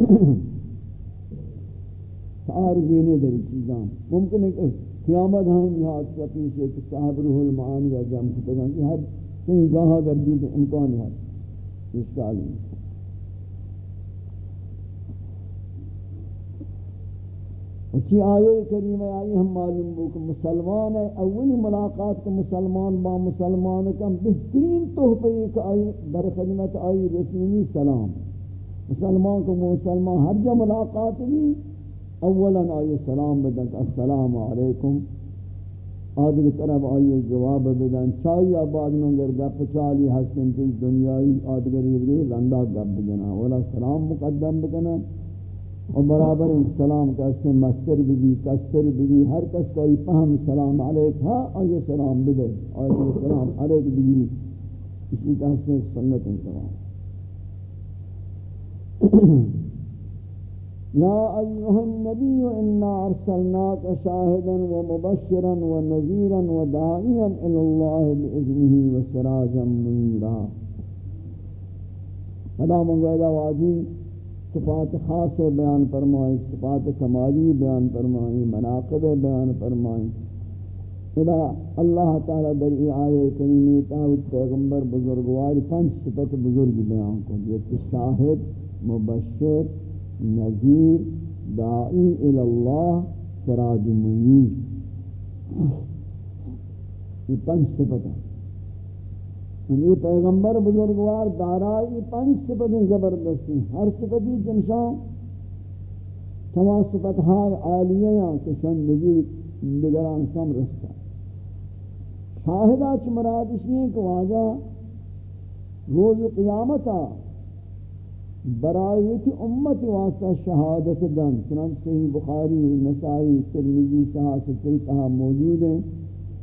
تعارضی نہیں در چیزاں ممکن ہے کہ قیامت ہم یاد کا پیچھے کہ صاحب روح المعانی کا جم کتگاں کہ ہر کہیں جہاں گردی تو امکان ہے. اس کا علم اچھی آیے کریمہ آئی ہم معلوم ہو کہ مسلمان ہے. اولی ملاقات کے مسلمان با مسلمان کا بہترین تحفہ ایک آئی در خدمت آئی رسولی سلام. ہے مسلمان کو مسلمان، ہر جا ملاقات بھی اولا آئی سلام بدن، السلام علیکم۔ آدھر طرف آئی جواب بدن۔ چاہی آباد میں اگر گپ چالی حسن تیس دنیای آدھگر یہ رندہ گپ بدنا ولا سلام مقدم بدنا اور برابر سلام کا سے مستر بھی کستر بھی ہر کس کا فہم سلام علیک۔ ہاں اور یہ سلام بدے اور یہ سلام علیک بھی اسی کا سے سنت انتظام۔ یا ایوہ النبی انا ارسلناک شاہدا و مبشرا و نذیرا و دائیا الاللہ بإذنه و سراجا منیرا۔ خدا منگویدہ واجی، صفات خاص بیان فرمائیں، صفات کمالی بیان فرمائیں، مناقب بیان فرمائیں۔ ادا اللہ تعالی در ای آیے کریمی تاوت پیغمبر بزرگوار پنچ صفت بزرگ بیان کو یہ شاہد مبشر، نذیر دائی الاللہ سراج منیر یہ پنچ صفت ہیں. یعنی یہ پیغمبر بزرگوار دارائی پنچ صفتیں زبردستی ہر صفتی جنشان. تمام صفت ہائے عالیہ کہ شن نزیر نگران کم رستا شاہدہ چھ مراد اس لیے کہ واجہ روز قیامتا برائے کی امت واسطہ شہادت دن، چنانچہ صحیح بخاری، نسائی ترمیزی صحا ستری تہا موجود ہیں۔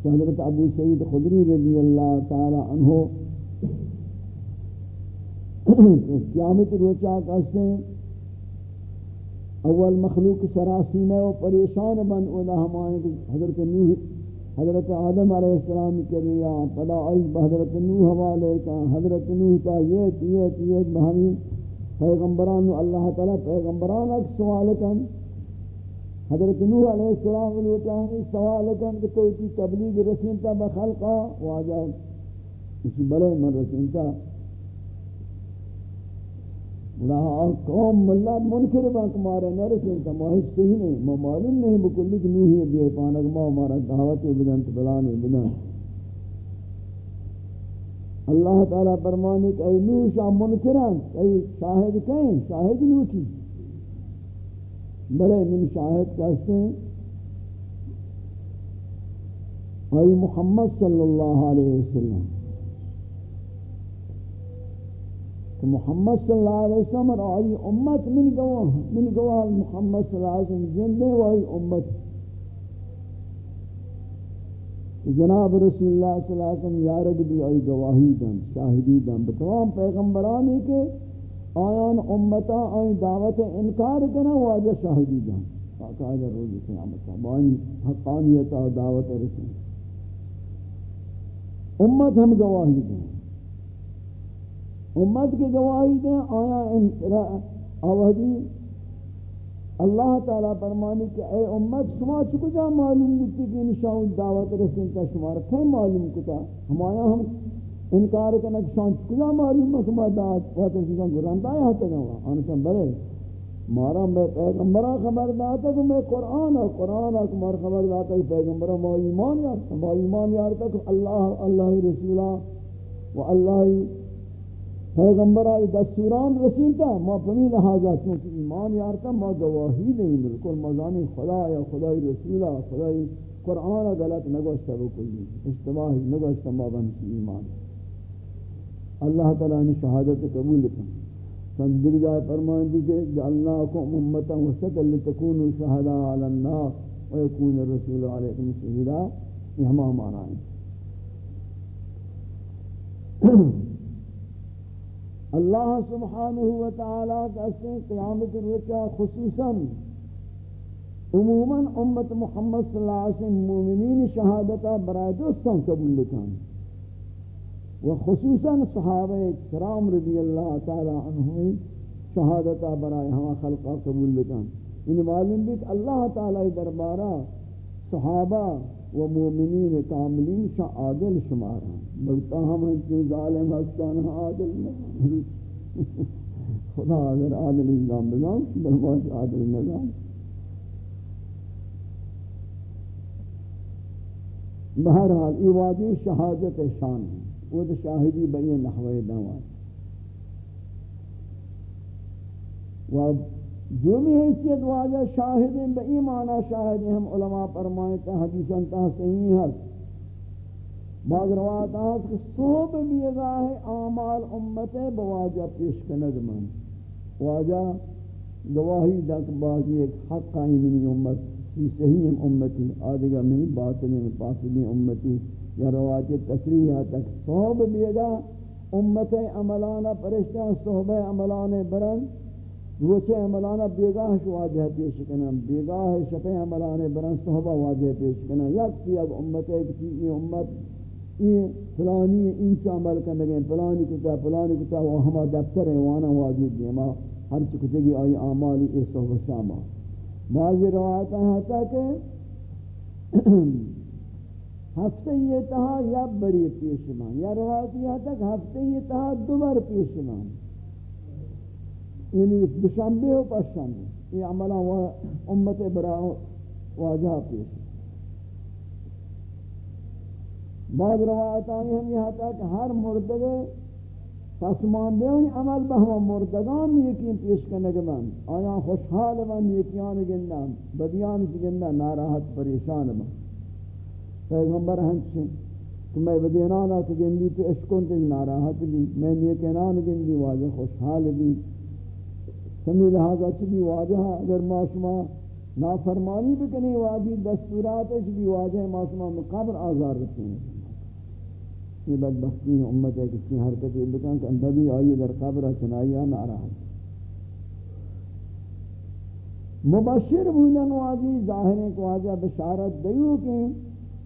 حضرت ابو سعید خدری رضی اللہ تعالی عنہ قیامت روچا کہتے ہیں، اول مخلوق سراسی میں وہ پریشان بن اولا ہمائیں حضرت نوح، حضرت آدم علیہ السلام کے ریا، پدا عیز بحضرت نوح حوالے کا، حضرت نوح کا یہ تیت یہ بہمی پیغمبران اللہ تعالی پیغمبران ایک سوال کن۔ حضرت نوح علیہ السلام الوطانی سوال کن کہ تو کی تبلیغ رسینتا بخلقا واجہ اسی بلے من رسینتا رہا قوم ملت منکر بانک مارے نہ رسینتا ماہی صحیح نہیں ما معلوم نہیں بکلی کہ نوحی بیئے پانک ما مارا دعوت بدن تبلانی بدن اللہ تعالیٰ فرمانے کہ اے نوح شاہ منکران، اے شاہد کہیں؟ شاہد نوٹی۔ بلے من شاہد کہتے ہیں آئی محمد صلی اللہ علیہ وسلم۔ کہ محمد صلی اللہ علیہ وسلم اور آئی امت من گواہ من گواہ محمد صلی اللہ علیہ وسلم جندے و آئی امت۔ جناب رسول اللہ صلی اللہ علیہ وسلم یارگ بھی آئی گواہی دن، شاہدی دن۔ بتمام پیغمبرانی کے آیان امتا آئی دعوت انکار کنا، واجہ شاہدی جان فاقاعدہ روز قیامتا بانی حقانیتا دعوت رسول۔ امت ہم گواہی دیں امت کے گواہی دیں آیا آوہدی اللہ تعالیٰ فرمانی کہ اے امت، شما چکو جا معلوم دیتی کہ انشاء دعوت رسول کا شمار کہیں معلوم کتا؟ ہم آیا ہم انکار کرنا کہ شان کجا معلوم ہے؟ کہ دعوت وقت سے گران دایا ہوتا گا آنے بلے۔ مارا میں پیغمبرہ خبر داتا کہ میں قرآن ہے قرآن ہے کہ مارا خبر داتا کہ پیغمبرہ ما ایمان یارتا ما ایمان یارتا کہ اللہ اللہ رسولہ و اللہ پیغمبرہ دستوران رسولتا ما پمی لحاظہ چونکہ ایمان یارتا ما گواہی نہیں بالکل مزانی خدا یا خدای رسولہ خدای قرآن غلط نگوشتا بکلی اشتباہی نگوشتا ما بنسی ایمان. اللہ تعالیٰ نے شہادت قبول کریں صدق جائے فرمائیں دی کہ جعلناکم امتا وسطا لتکونوا شہداء علی الناس ویکون الرسول علیکم شہیدا یہ ہم ہمارا ہیں. اللہ سبحانہ وتعالی کہتے قیامت روچہ خصوصا عموما امت محمد صلی اللہ علیہ وسلم مومنین شہادتا برای دوستان قبول کریں و خصوصا صحابہ کرام رضی اللہ تعالی عنہ شہادتا برائے ہما خلقہ قبول بکن ان معلوم بھی کہ اللہ تعالی دربارہ صحابہ و مومنین کاملین شا عادل شمار ہیں۔ بلتا ہم انچے ظالم ہستان عادل نہیں خدا اگر عادل نظام بنام بلواش عادل نظام۔ بہرحال ای وادی شہادت شان ہے۔ وہ تو شاہدی بنی نحوی دوان و دومی حیثیت واجہ شاہدیں بے ایمانا شاہدیں ہم علماء فرمائیتا حدیثاً تا صحیح ہے۔ بعض روایت آہت کہ صحب بیگاہ آمال امت بواجہ پیش کنگ من۔ واجہ گواہی دک بعضی ایک حق قائم منی امت، سی صحیح امتی آدھگا منی باطنی پاسدی امتی۔ یا روایت تصریح تک صحب بیگاہ امت عملانہ پرشتہ صحب عملانہ برند روچے عملانہ بیگاہ شو واجہ پیش کنم بیگاہ شفے عملانے برن صحبہ واجہ پیش کنم یک تی اگ امت ایک تی یہ امت یہ فلانی انچ عمل کرنگے فلانی کتا فلانی کتا، وہ ہما دفتر ہیں وانا واجہ دی ما ہر چکتے گی، آئی آمالی اس صحبہ شامہ بعضی روایتہ ہے کہ ہفتے یہ تہا یا بری پیش مان یا روایت یہ تک ہفتے یہ تہا دوبر پیش مان یعنی بشنبه و پشنبه یہ عملہ و امت برا واجہ پیش بعض روایت آئی ہم یہاں تک ہر مردگے پسمان دیون عمل بہما مردگان یقین پیش کرنے کے من آیا خوشحال من یکیان گندن بدیان گندن ناراحت، پریشان من. پیغمبر ہنچیں کہ میں بدینانا کہ گندی، تو اشکن تک ناراحت بھی میں نیکنان گندی واجہ خوشحال بھی سمی لہذا چلی واجہ اگر ما شما نافرمانی بکنی واجی دستورات چلی واجہ ما شما مقابر آزار رکھتے ہیں یہ بدبختی امت ہے کسی حرکت یہ بکن کہ اندبی آئی در قبر چنائیہ ناراحت مبشر بودن واجی ظاہر ایک واجہ بشارت دیو کہ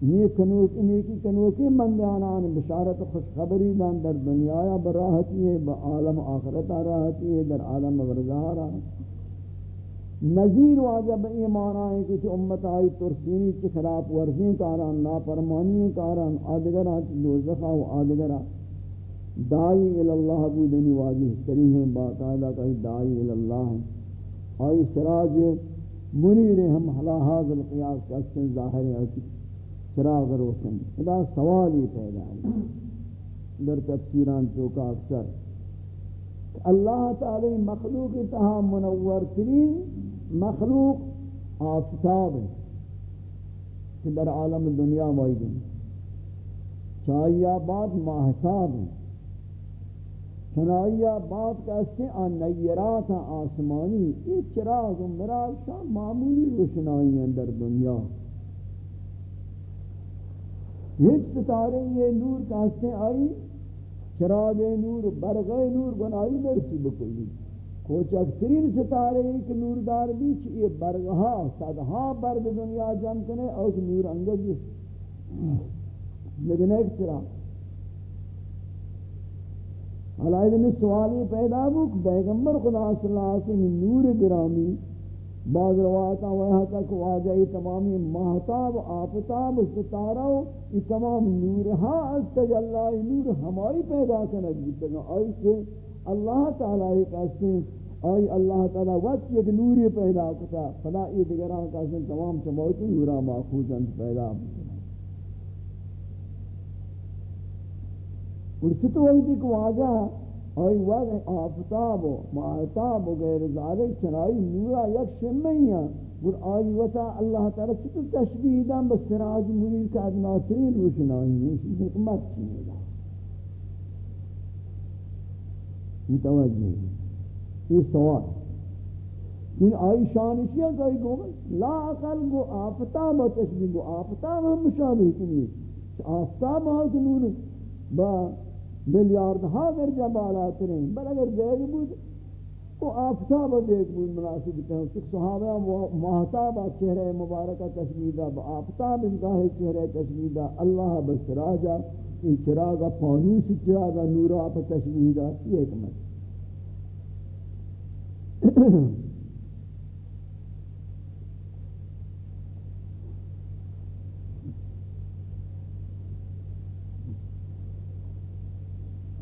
نیک کنوک نیکی کنوکی مندیانان، بشارت خوشخبری دان در دنیا یا براحتی ہے با عالم آخرت راحتی ہے، در عالم ورزہ راحتی نظیر واجب ایمان آئے کہ امت آئی ترسینی چی خلاف ورزین کاران ناپرمانی کاران آدگرہ دوزخہ و آدگرہ دائی الاللہ بودنی واجی سری ہیں، باقاعدہ کہی دائی الاللہ ہیں۔ آئی سراج منیر ہم حلا حاضر قیاس کا سن ظاہر ہے چراغ روشن. ادا سوال ہی پیدا ہے۔ در تفسیران چوکا اکثر۔ اللہ تعالی مخلوق تہا منور ترین مخلوق آفتاب ہے۔ کہ در عالم دنیا موجود ہیں چاہیہ بات ماہتاب ہے۔ چنائیہ بات کیسے آن نیرات آسمانی۔ یہ چراغ و مراغ شاہ معمولی روشنائی ہیں در دنیا۔ ہیچ ستارے، یہ نور کاستے آئی، چراغ نور، برغ نور بنائی نرسی بکلی کوچ اکترین ستارے ایک نور دار بھی چیئے برغہا صدہا برگ دنیا جم کنے اور نور انگز۔ لیکن ایک چراغ حالائے میں سوالی پیدا بک بیگمبر خدا صلی اللہ علیہ وسلم نور گرامی۔ بعض روایتاں وہ تک واجہ تمامی محتاب آفتاب، ستارہ، یہ تمام نورہاں از تجلی نور ہماری پیدا کرنے گی آئی سے اللہ تعالیٰ ایک ایسے آئی اللہ تعالیٰ وقت ایک نور پیدا کرتا فلا یہ دیگران کا سن تمام چموت نورا ماخوذ انت پیدا اور ستو وقت ایک واجہ آئی وقت آفتاب و معتاب و غیر ذالک چنائی نورا یک شمی ہیں۔ اور آئی وقت اللہ تعالی چطور تشبیح دن بس سراج منیر کا ادناترین روشنائی ہیں۔ اس حکمت چیئے دا متوجہ ہے یہ سوال۔ ان آئی شانشیاں کئی گو لا اقل گو آفتاب و تشبیح گو۔ آفتاب ہم مشابہ کنی آفتاب آئی نور با ملیارد ہا درجہ بالا ترین بل اگر دیکھ بود کو آفتاب دیکھ بود مناسب کہوں کہ صحابہ محتاب چہرہ مبارکہ تشمیدہ با آفتاب انگاہ چہرہ تشمیدہ اللہ بسراجہ ان چراغ پانوس چراغ نورا پا تشمیدہ یہ حکمت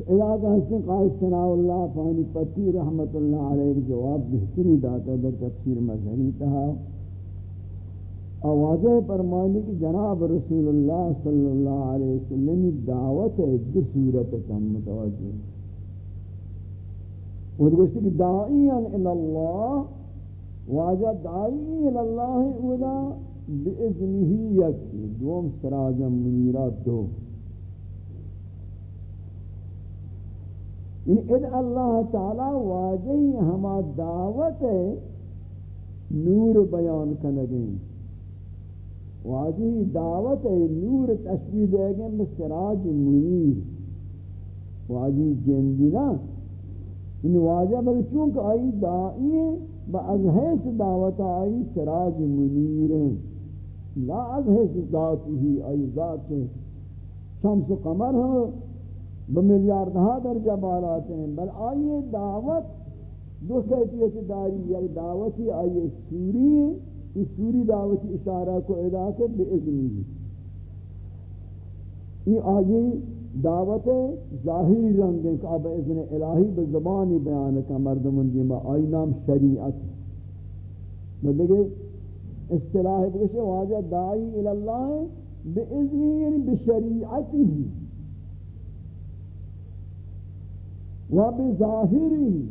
علاقہ حسن قائد سنا اللہ فانی پتی رحمت اللہ علیہ جواب بہتری داتا در تفسیر مظہری تہا آوازہ فرمانی کہ جناب رسول اللہ صلی اللہ علیہ وسلم دعوت ہے دو صورت کم متوجہ وہ دوستی کہ دائیان الاللہ واجہ دائی الاللہ اولا بإذنہی یکی دوم سراجا منیرات دو۔ یعنی اد اللہ تعالی واجہی ہما دعوت نور بیان کنگیں۔ واجہی دعوت نور تشبیح دے گئے بسراج منیر۔ واجہی جندی نا۔ یعنی واجہ بل چونکہ آئی دائی ہے با از حیث دعوت آئی سراج منیر ہیں۔ لا از حیث ذاتی ہی آئی ذات شمس و قمر ہوں بملیاردہ درجہ بالاتے ہیں بل آئیے دعوت، دو کیفیت داری یا دعوتی آئیے سوری ہے اس سوری دعوتی اشارہ کو ادا کے بے اذنی. یہ آئیے دعوت ظاہری رنگ ہے کہ اب اذن الہی بزبانی بیان کا مردمون دیما آئی نام شریعت. میں دیکھے اصطلاح بکشے واجہ دائی الاللہ بے اذنی یعنی بشریعتی ہی و بظاهری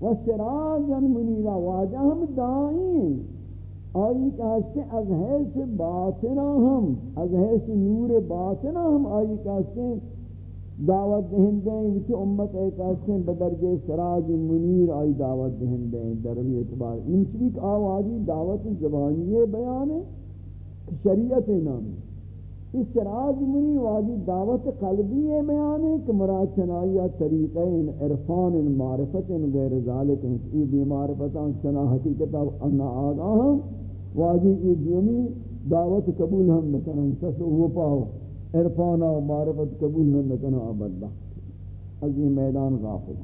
و وبظاهره وسراجا منيرا واجهم دائیں۔ آئی کہتے از حیث باطنہ ہم، از حیث نور باطنہ ہم۔ آئی کہتے دعوت دہندے ہیں کہ امت اے کہتے ہیں بدرجہ سراج منیر آئی دعوت دہندے ہیں۔ درمی اعتبار انچوی کہ آوازی دعوت زبانی بیان ہے، شریعت نامی۔ اس سراج منی، واجی دعوت قلبی ہے بیان ہے کہ مراد چنائیہ طریقین، عرفان معرفت غیر ذالک ہیں ای بھی معرفتان چنا حقیقتا انا آگاہم واجی ای دیومی دعوت قبول ہم نکنن تصوف پاو عرفانا و معرفت قبول ہم نکنن آبادہ از یہ میدان غافل.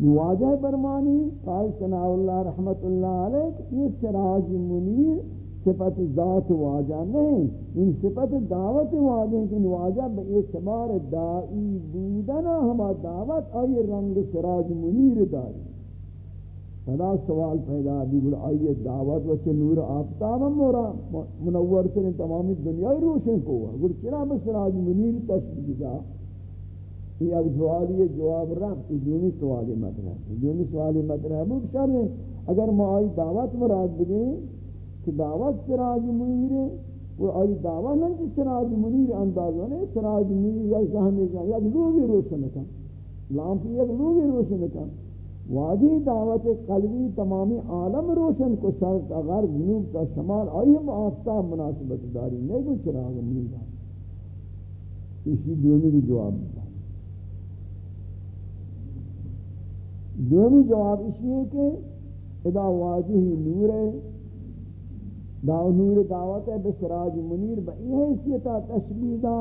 واجہ برمانی قائل سنع اللہ رحمت اللہ علیہ، یہ سراج منیر صفت ذات واجہ نہیں ان صفت دعوت واجہ ہیں کہ واجہ بے اعتبار دائی بودنا ہما دعوت، آئی رنگ سراج منیر داری۔ فدا سوال پیدا بھی بل آئی دعوت وچے نور آفتاب مورا، منور کریں تمامی دنیا روشن کو گر چرا بسراج منیر تشبیح دا؟ یہ اگر سوالی ہے جواب رفت دونی سوالی مطرح دونی سوالی مطرح ہے بکشر اگر ما آئی دعوت مراد بگیں کہ دعوت سراج منیر ہے وہ آئی دعوت نہیں کہ سراج منیر اندازہ نہیں، سراج منیر یا زہمی جان یا لوگی روشن کن۔ لامپی یک لوگی روشن کن۔ واجی دعوت قلبی تمامی عالم روشن کو شرط اگر جنوب کا شمال آئی ہم آفتاب مناسبت داری نہیں کو چراغ منیر۔ اسی دومی کی جواب دیتا دومی جواب اسی ہے کہ ادا واجی نور ہے۔ دا نور دعوت ہے بسراج منیر با یہ حیثیتا تشبیح دا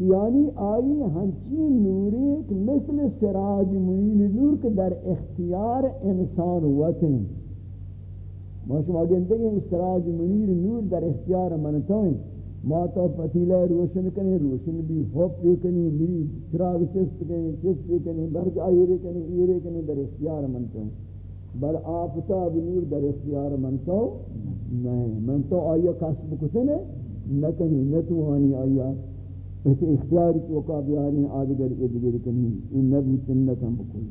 یعنی آئی ہنچی نوری مثل سراج منیر نور کے در اختیار انسان ہوتے ہیں ما شما گندے سراج منیر نور در اختیار منتو ہیں ما تو پتیلہ روشن کریں روشن بھی ہوپ بھی کنی میری چراغ چست کریں چست بھی کنی برج آئیرے کنی ایرے کنی، در اختیار منتو ہیں بل آفتاب نور در اختیار من تو نہیں من تو آیا کسب کتنے نکنی نتوانی آیا. اس اختیاری توقع بیاری آدگر ادگر کنی. ان نبی سنتم بکلی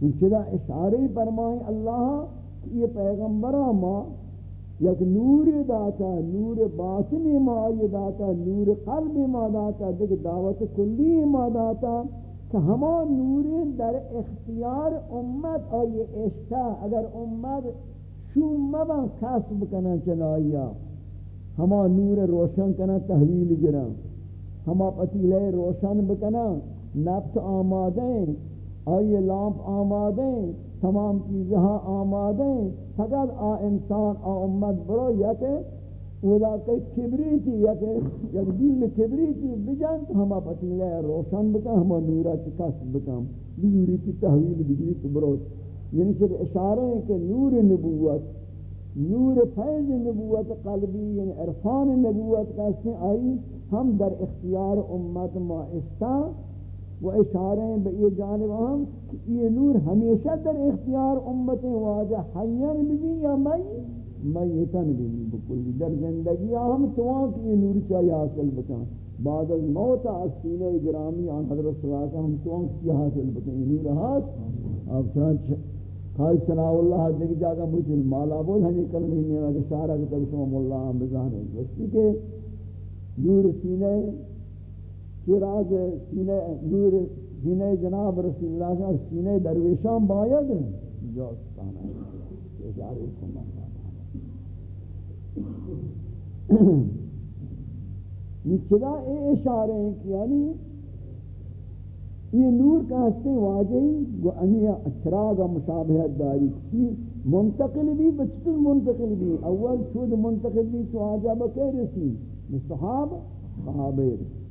ان چلا اشاری فرمائیں اللہ یہ پیغمبرہ ما یک نور داتا، نور باطنی ما آئی داتا، نور قلب ما داتا، دیکھ دعوت کلی ما داتا کہ ہما نور در اختیار امت آئی اشتا اگر امت شوم مبن کسب کنن چنائیا ہما نور روشن کنن، تحویل گرن ہما پتیلے روشن بکنن. نفت آمادیں آئی لامپ آمادیں تمام چیزہاں آمادیں فقط آ انسان، آ امت برو یا کہ ودا کہ کبریتی یا کہ یک دل کبریتی بجان تو ہما پتیلے روشن بکا ہما نورا چکس بکا بزوری کی تحویل بگری تو بروت یعنی کہ اشارہ ہے کہ نور نبوت، نور فیض نبوت قلبی یعنی عرفان نبوت کیسے آئی ہم در اختیار امت معاشتہ و اشارے ہیں بئی جانب ہم یہ نور ہمیشہ در اختیار امت واجہ حیان بھی یا مئی میتن بھی بکلی در زندگی ہم توان کی نور چاہیے حاصل بکن۔ بعد از موت از سینہ گرامی آن حضرت صلی اللہ علیہ وسلم توان کی حاصل بکن۔ نور حاصل۔ اب چنانچہ خالی سنا اللہ دیکھ جاگا مجھے مالا بول، ہمیں کلمہ ہی نہیں ہے شارہ کہ تک شما مولا ہم بزانے اس کہ نور سینہ، چراغ سینہ، نور سینہ جناب رسول اللہ علیہ وسلم، سینہ درویشان باید جو استانا ہے۔ یہ چلا اے اشارے ہیں کہ یعنی یہ نور کا ہستے واجہی گو انیا اچراغا مشابہت داری کی منتقل بھی، بچتر منتقل بھی، اول چود منتقل بھی تو آجا بکے رسی صحابہ صحابہ رسی۔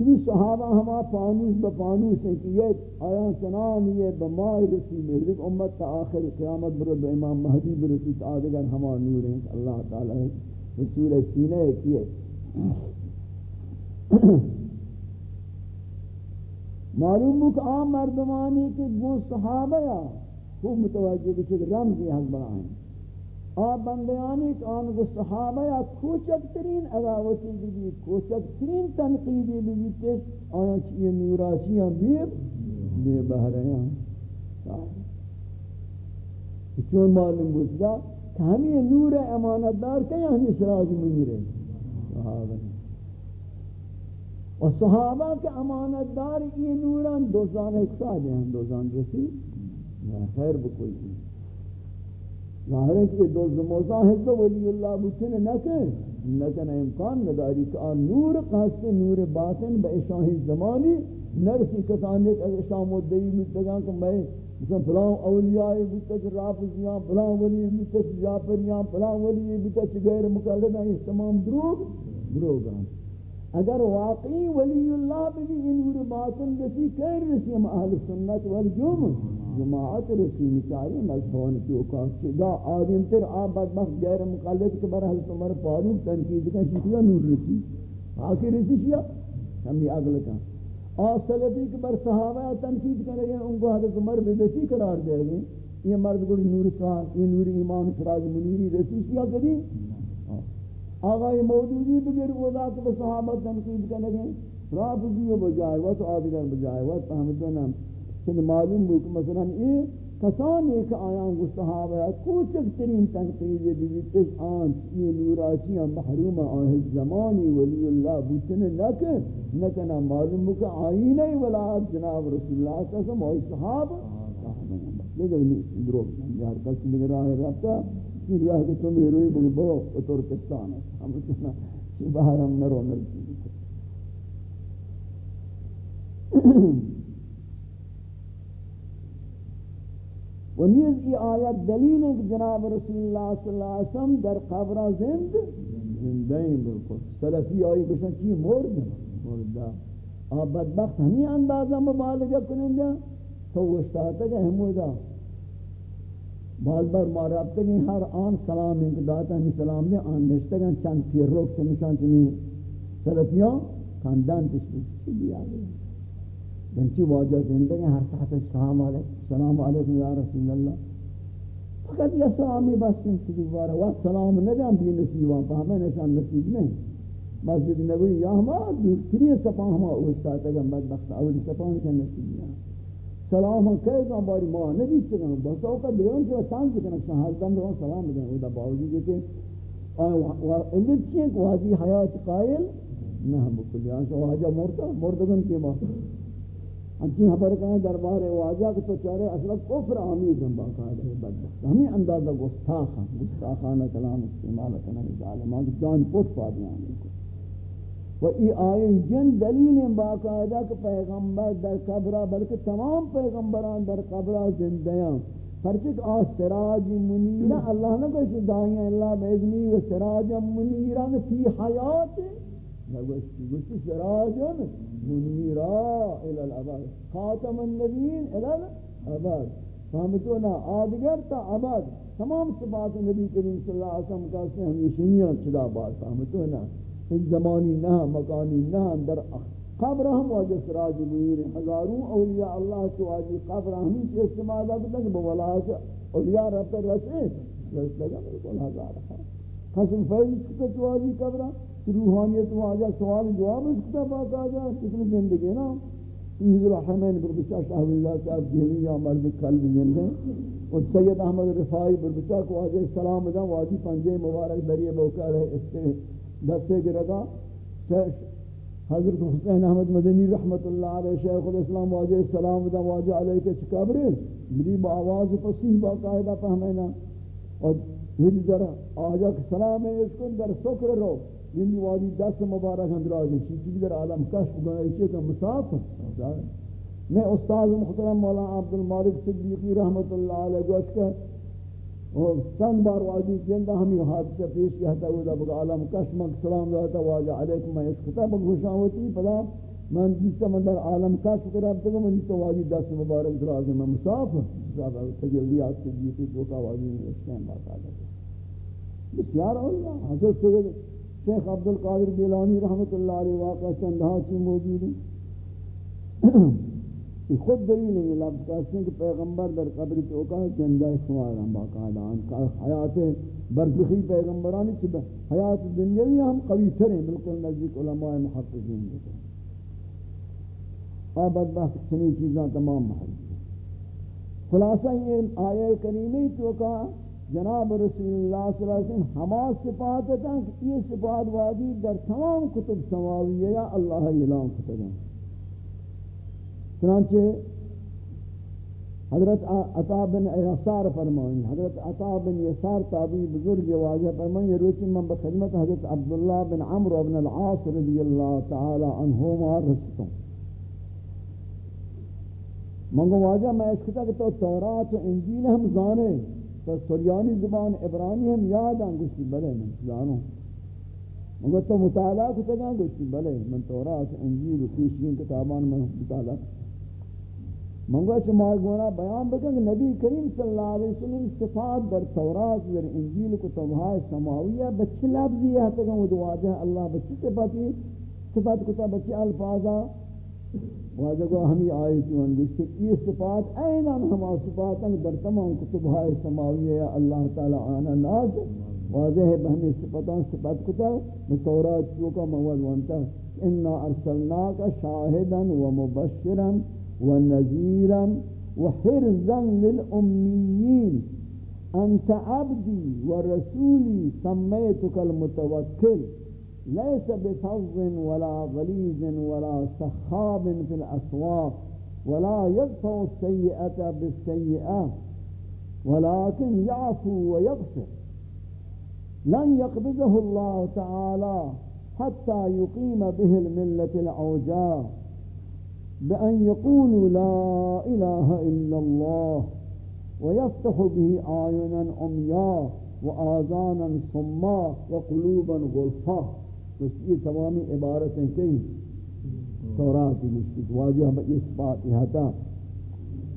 چوی صحابہ ہما پانوس بپانوس ہیں کہ یہ آیا چنان یہ بمائی رسی مہرک امت تا آخر قیامت برد امام مہدی برسی تا آدھگر ہما نور ہیں اللہ تعالی رسول سینہ کیے معلوم ہو کہ عام مردمانی کے گون صحابہ یا خوب متوجہ بچے رمزی حق بنائیں آ بندیانی کہ آن کو صحابہ یا کوچک ترین عداوتی بھی کوچک ترین تنقیدی بھی تیس آیا چیئے نوراسیاں بھی بے بہرے چون معلوم بودتا کہ ہمیں نور امانت دار کہیں ہمیں سراج منیر صحابہ۔ و صحابہ کے امانت دار یہ نوران دوزان ایک ساتھ ہیں دوزان رسی۔ خیر بکل کی ظاہر ہے کہ دو زموزہ ہے تو ولی اللہ بچنے نہ کہ نہ کہ امکان نداری کہ آن نور قصد، نور باطن با اشاہی زمانی نرسی کسانے کہ اشام و دیوی کہ میں مثلا فلان اولیاء بتچ رافضیاں فلان ولی بتچ جعفریاں فلان ولی بتچ غیر مقلدہ، یہ تمام دروگ دروگ ہیں۔ اگر واقعی ولی اللہ بھی نور باطن رسی کہر رسی ہم اہل سنت والجمع. جماعت رسی مچاری مذہبان کی اوقات سے دا آدم تر آب بدبخت غیر مقلد کے بر حضرت عمر تنقید کا شکلہ نور رسی. آخر رسی شیا؟ ہم یہ اگل کا. آ سلفی کے بر صحابہ تنقید کرے گئے ان کو حضرت عمر بدتی قرار دے گئے یہ مرد کو نور صاحب، یہ نور ایمان سراج منیری رسی شیا کبھی آغای موجودی بگر ودا کہ صحابہ تنقید کرنے گئے رافضی و بجائے وقت آدگر بجائے وقت احمدنا کہ معلوم ہو کہ مثلا یہ کسان ایک آیان کو صحابہ کوچک ترین تنقید بیتش آن یہ نوراچیاں محروم آہ زمانی ولی اللہ بوتن نکن نکنا معلوم ہو کہ آئینہ ولاد جناب رسول اللہ صلی اللہ علیہ وسلم آئی صحابہ لیکن دروگ یار کس نگراہ رفتا کی راہ کہ تم روئی بگو بگو بہو ترکستان ہے ہم اتنا باہر ہم نرو نرسی و نیز ای آیت دلیل ہے کہ جناب رسول اللہ صلی اللہ علیہ وسلم در قبر زند زندہ ہیں بالکل سلفی آئی بشن چی مرد مردہ آپ بدبخت ہمیں اندازہ مبالغہ کنندہ تو وشتاتا کہ ہمودہ بال بار بار مارابتے ہیں ہر آن سلام ہیں کہ داتا ہمیں سلام دیں آن نشتے ہیں چند پیر روک سے نشان چنی سلفیاں خاندان تشبیح سے بھی آگئے بنچی واجہ زندگی ہر ساتھ سلام علیکم سلام علیکم یا رسول اللہ فقط یہ سلامی بس کن سکی بارا وقت سلام ندام بھی نصیبان. پا ہمیں نشان نصیب نہیں مسجد نبی یا ہما دوسری سپاہ ہما اوستا تگا بدبخت، اولی سپاہ نشان نصیب نہیں سلام کہے تو باری ما نہیں سکنا بس او کا دیون سے تان سے کنا شہادت دن رو سلام دیں او دا باوجود کہ علت چیئے کہ واجی حیات قائل؟ نہ ہم بکل یہاں سے واجہ مرتا مردگن کے ماں انچی خبر کہیں دربار واجہ کہ تو چارے اصلا کفر آمید ہم باقاعدہ ہے بدبخت. ہمیں اندازہ گستاخا گستاخانہ کلام استعمال کرنا ظالمان جان پوٹ پا دیا ہمیں کو و ای آئے جن دلیل باقاعدہ کہ پیغمبر در قبرہ بلکہ تمام پیغمبران در قبرہ زندیاں پرچک آ سراج منیرہ اللہ نہ کچھ دائیں اللہ بیزنی و سراج منیرہ فی حیات. نگوشتی، گوشتی سراج منیرہ الالعباد خاتم النبیین الالعباد فهمتونا آدگر تا عباد تمام صفات نبی کریم صلی اللہ علیہ وسلم کا سے ہمیشنیاں چدا بات فهمتونا ان زمانی نہ مکانی نہ در قبر ہم واجہ سراج منیر ہزاروں اولیاء اللہ تو واجی قبر ہم سے استعمال کرتے ہیں بولا کہ اولیاء رب پر رسے رس لگا میرے کو ہزار قسم فیض کو تو واجی قبر روحانیت واجہ سوال جواب اس کا بات آ جائے کتنی زندگی نا حضور حمین بربچا شاہ اللہ صاحب جہلی یا مرد قلب زندے اور سید احمد رفائی بربچا کو واجہ سلام دا واجی پنجے مبارک دریئے بوکا رہے اس کے دستے کے رگا حضرت حسین احمد مدنی رحمت اللہ علیہ، شیخ الاسلام واجہ السلام دا واجہ علیہ کے چکابر میری با آواز فصیح باقاعدہ فہمینا۔ اور میری در آجا کے سلام ہے اس کو در سکر رو۔ یعنی واجی دست مبارک اندر آجی چیزی در عالم کشف گنا ایچے کا مساف میں استاذ محترم مولانا عبدالمالک صدیقی رحمت اللہ علیہ گوش کا اور چند بار واجی جندہ ہمی حادثہ پیش کیا تھا، وہ بگا عالم کشمک سلام داتا واجہ علیکم، میں اس خطا بگوشاں ہوتی پدا من جیسا من در عالم کشف کرا تگا من جیسا واجی دست مبارک دراز میں مصاف صاحب تجلیات سے جیتی توکا واجی میں اس ٹائم بات آتا بسیار اللہ، حضرت سید شیخ عبدالقادر بیلانی رحمت اللہ علیہ واقع چندہا چی موجود ہیں۔ یہ خود دلیل ہے لفظ کہتے ہیں کہ پیغمبر در قبر چوکا ہے زندہ شمار ہم باقاعدہ ان حیات برزخی پیغمبرانی چھ حیات دنیاوی ہم قوی تر ہیں، بالکل نزدیک علماء محققین دیتے ہیں۔ آباد بحث چنی چیزاں تمام محل خلاصہ یہ آیہ کریمی چوکا جناب رسول اللہ صلی اللہ علیہ وسلم ہما صفات ہیں کہ یہ صفات وادی در تمام کتب سماویہ یا اللہ اعلان کتب ہیں۔ چنانچہ حضرت عطا بن یسار فرمائیں، حضرت عطا بن یسار تابعی بزرگ واجہ فرمائیں یہ روچی من بخدمت حضرت عبداللہ بن عمرو بن العاص رضی اللہ تعالی عنہما رسطوں منگو واجہ میں اس کتا کہ تو تورات و انجیل ہم زانے، تو سریانی زبان عبرانی ہم یاد آن گوشتی بلے من زانوں مگر تو مطالعہ کتا گا گوشتی بلے، من تورات انجیل و پیشین کتابان من مطالعہ۔ منگو چھ مارگونا بیان بکن کہ نبی کریم صلی اللہ علیہ وسلم صفات در تورات، در انجیل کو توہا سماویہ بچی لفظی ہے تکن وہ دواجہ اللہ بچی صفاتی، صفات کتا بچی الفاظا۔ واجہ کو ہمی آیتی ونگوش یہ صفات اینان ہما صفاتا در تمام کتبہ سماویہ یا اللہ تعالی آنا ناز۔ واضح ہے بہنی صفتان صفات کتا میں تورات چوکا مواد وانتا۔ انا ارسلناک شاہدا و مبشرا ونذيرا وحرزا للأميين. أنت عبدي ورسولي سميتك المتوكل. ليس بفظ ولا غليظ ولا سخاب في الأسواق ولا يدفع السيئة بالسيئة ولكن يعفو ويغفر. لن يقبضه الله تعالى حتى يقيم به الملة العوجاء بأن يقولوا لا إله إلا الله ويفتح به آينا عمياء وآذانا صماء وقلوبا غلفا بس یہ تمامی عبارتیں کئی توراتی مشکل واجہ میں اس اثباتی ہتا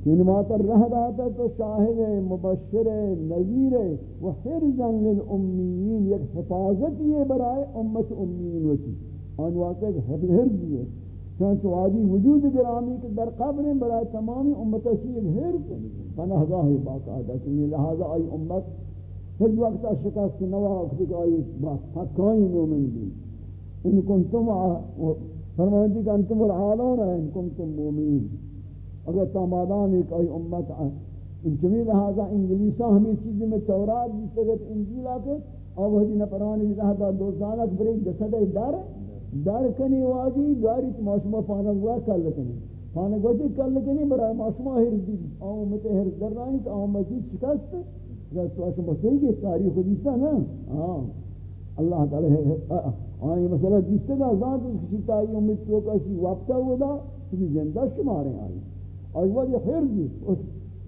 کہ نماتر رہ داتا تو شاہد مبشر نذیر و حرزا للأمیین یک حفاظت یہ برائے امت امیین وچی آن واقع حفظ حرز یہ چنانچہ واجی وجود گرامی کے در قبر برای تمامی امت شیئر حرف. پناہگاہی باقاعدہ کہ یعنی لہذا آئی امت ہر وقت شکست نوا وقت کہ آئی حقائی مومن بھی ان کنتم فرمائندی کہ انتم العالون ہیں ان کنتم مومین اگر تامادان ایک آئی امت ان چمی لہذا انگلیسا ہمیں چیزیں میں تورات جس طرح انجیل آکے اور وہ دینا پرانی لہذا دوزانک بریک جسد دار ہے در کنی واجی داری تو ماشما فانا گوا کل کنی. فانا گوا چی جی کل کنی، برای ماشما حرز دی. آم مت حرز در رانی تو آم مجید شکست. جس تو اشم بسیئی کہ تاریخ دیستا نا اللہ تعالی ہے آئی مسئلہ دیستا گا ذات اس کسی تائی امید تو کسی وقتا ہوا دا، کسی زندہ شمارے آئی. آئی واجی حرز دی.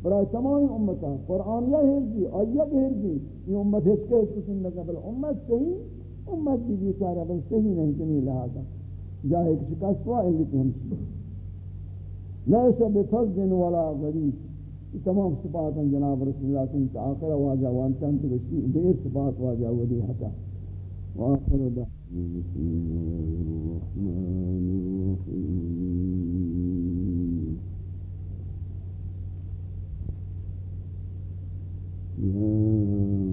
برای تمام امتا. قرآن یا ہرزی آیا کہ ہرزی یہ امت ہس کے اس کسن لگا بل امت صحیح امت بھی بیچارہ بل صحیح نہیں کنی لہذا۔ جائے ایک شکست وا علت ہمشی لیسا بفضل ولا غریب تمام صفات جناب رسول اللہ صلی اللہ علیہ وسلم آخر واجہ وانتان تو بشی بے صفات واجہ ودی حتا۔ وآخر دعوة بسم الله الرحمن الرحيم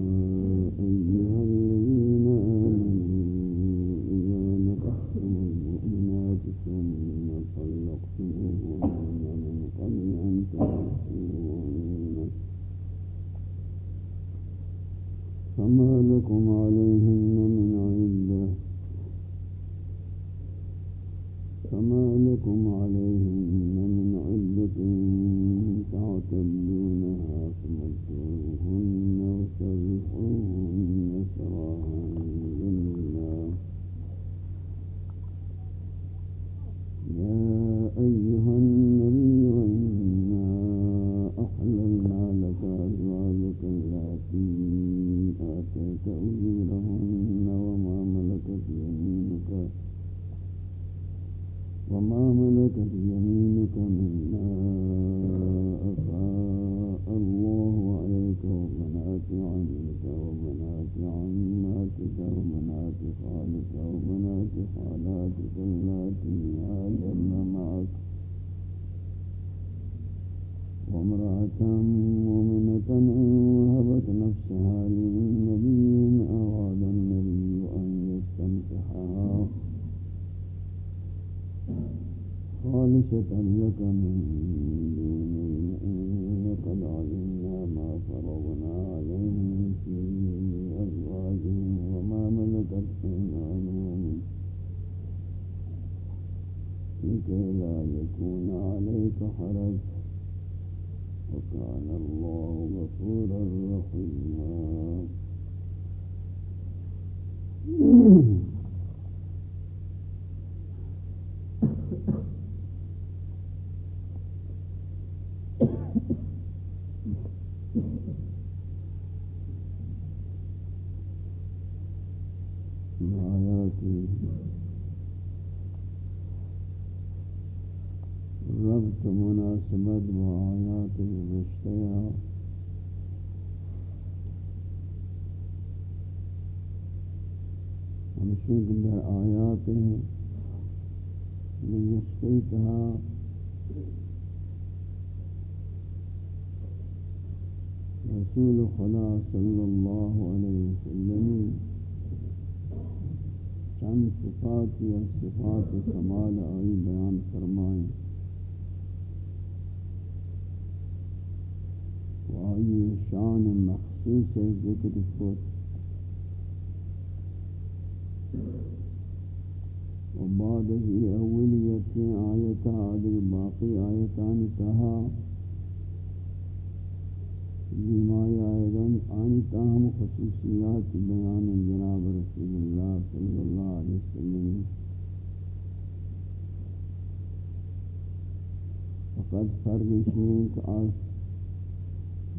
کہ آس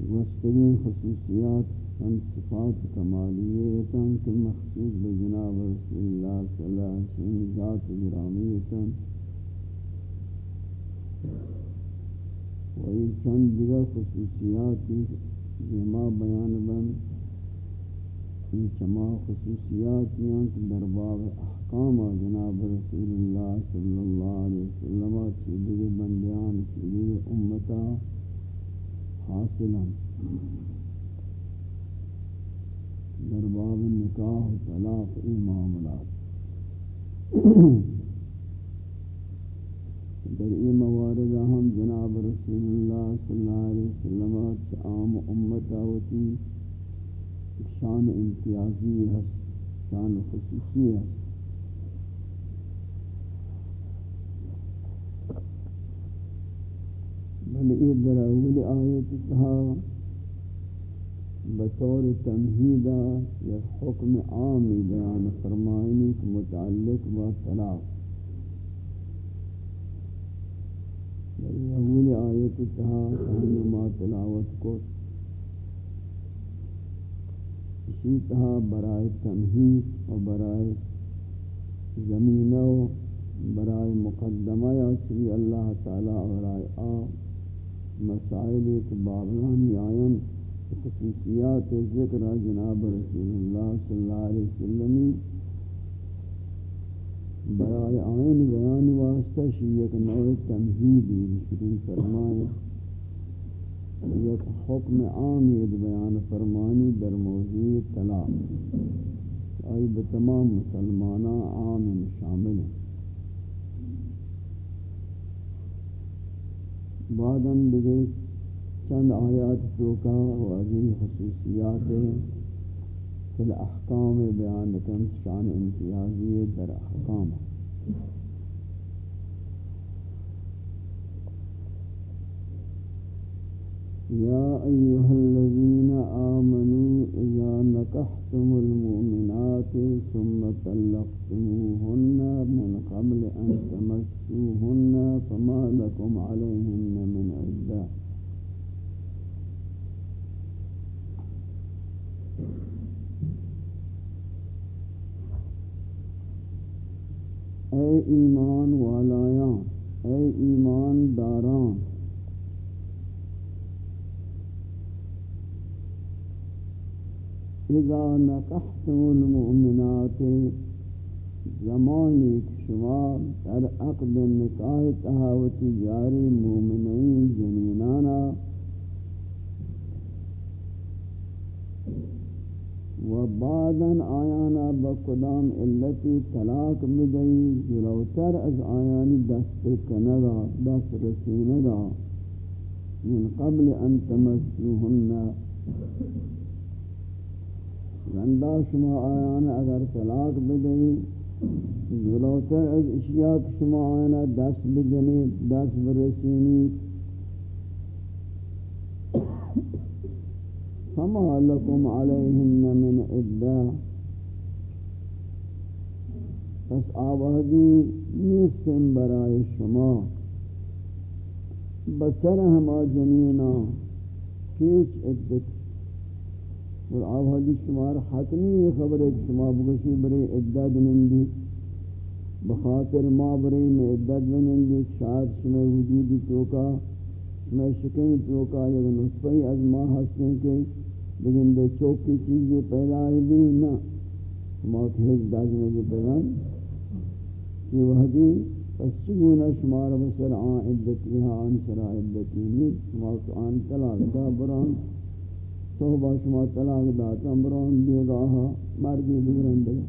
گوستگین خصوصیات ہم صفات کمالیتاں کہ مخصوص بجناب رسول اللہ صلی اللہ علیہ وسلم ذات گرامیتاں و این چند دیگر خصوصیاتی جمع بیان بند این چما خصوصیاتی ہیں کہ در باب احکام جناب رسول اللہ صلی اللہ علیہ وسلم چیدی بندیان چیدی امتا حاصلا در باب نکاح و طلاق ای معاملات. در این موارد ہم جناب رسول اللہ صلی اللہ علیہ وسلم عام امت آوتی شان امتیازی ہے شان خصوصی ہے بل یہ در اول آیت تھا بطور تمہیدہ یا حکم عامی بیان فرمائنی کے متعلق با طلاق. اول آیت آیت تہا تہنما تلاوت کو اسی برائے تمہید و برائے زمینہ و برائے مقدمہ یا چلی اللہ تعالی اور آئے آ مسائل ایک بابلانی آئین خصوصیات ذکر جناب رسول اللہ صلی اللہ علیہ وسلم برائے آئین بیان واسطہ شیعت نوع تمہیدی بشکری فرمائے یک حکم عامید بیان فرمانی در موضوع طلاق. آئی بتمام مسلمانہ عام شامل. ہیں بعدم دیگه چند آیات توکا و ازی خصوصیات فی الاحکام بیان کن، شان امتیازی در احکام. يا أيها الذين آمنوا إذا نكحتم المؤمنات ثم طلقتموهن من قبل أن تمسوهن فما لكم عليهن من عدة. اے ایمان والایان اے ایمان داران إذا نکحتم المؤمنات زمانی شما در عقد نکاح تهاوتی جاری مومنین جنینانا و بعدا آیانا بقدام علتی طلاق بدئی جلوتر از آیانی دست کنگا دست رسینگا من قبل ان تمسوهن. رندا شما آیان اگر طلاق بدهی جلوتر از اشیاء شما آیان دست بدنی دست برسینی فما لكم عليهن من عدة. پس آبادی نیستن برای شما. بسر ہما جنینا کیچ عدت اور آب حدیث شمار حتمی یہ خبر ہے کہ شما بگشی برے عدد نندی۔ بخاطر ما برے میں عدد نندی، شاید شما وجودی توکا، شما شکیں توکا یا نصفی از ما ہستیں کہ لیکن دے چوکی چیزیں پیدا ہی بھی نا شما کہ ایک داد میں جو پیغان کہ وہ حدیث پس چگونا شمار بسر آن عدتی ہاں آن سرا عدتی نہیں شما کو آن طلاق دا بران۔ صحبہ شما طلاق داتا بران دیگاہا مردی بگرن دے۔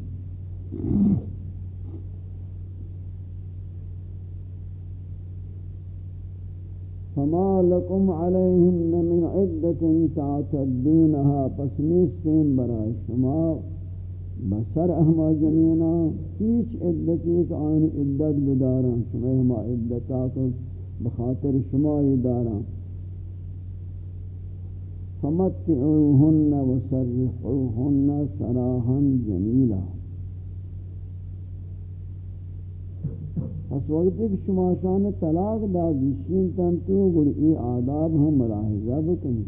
فما لكم عليهن من عدة تعتدونها پس نیستین برای شما، بسر احما جنینا هیچ عدتی کہ آن عدت بدارا شما احما عدتا کو بخاطر شما دارا فمتعوهن وسرحوهن سراحا جميلا. اس وقت ایک شما شان طلاق دا دیشین تنتو گل ای آداب ہم ملاحظہ بکنی.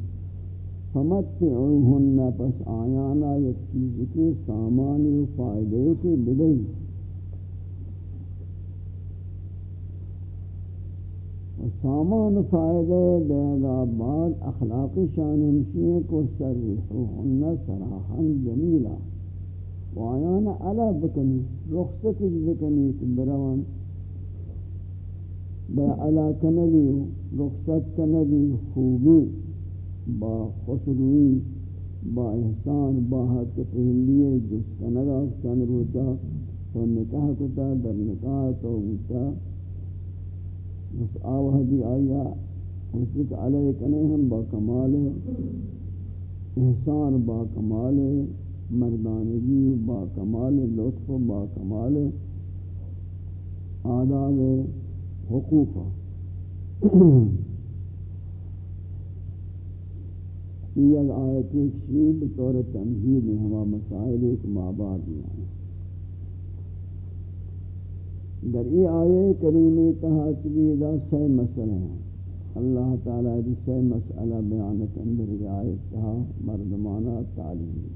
فمتعوهن پس آیانا یک چیز کے سامانی و فائدے کے بدئی. سامان فائدہ دے گا بعد اخلاقی شان ہمشیے کو سرحوہن سراحا جمیلا وآیان علا بکنی، رخصت بکنی بروان۔ با علا کنگی، رخصت کنگی خوبی، با خسروی، با احسان، با حق پہلیے جس کنگا چند روچا تو نکاح کتا، در نکاح تو ہوتا بس آوہدی آیا حسک علیہ کنے ہم با کمال احسان با کمال مردانگی با کمال لطف با کمال آداب حقوق یہ آیت شیب طور تمہید ہما مسائل ایک ماباد میں آئے در ای آیے کریمی تحاچبی دا سی مسئلہ ہیں اللہ تعالیٰ سے مسئلہ بیانت اندر رعایت تھا مردمانہ تعلیم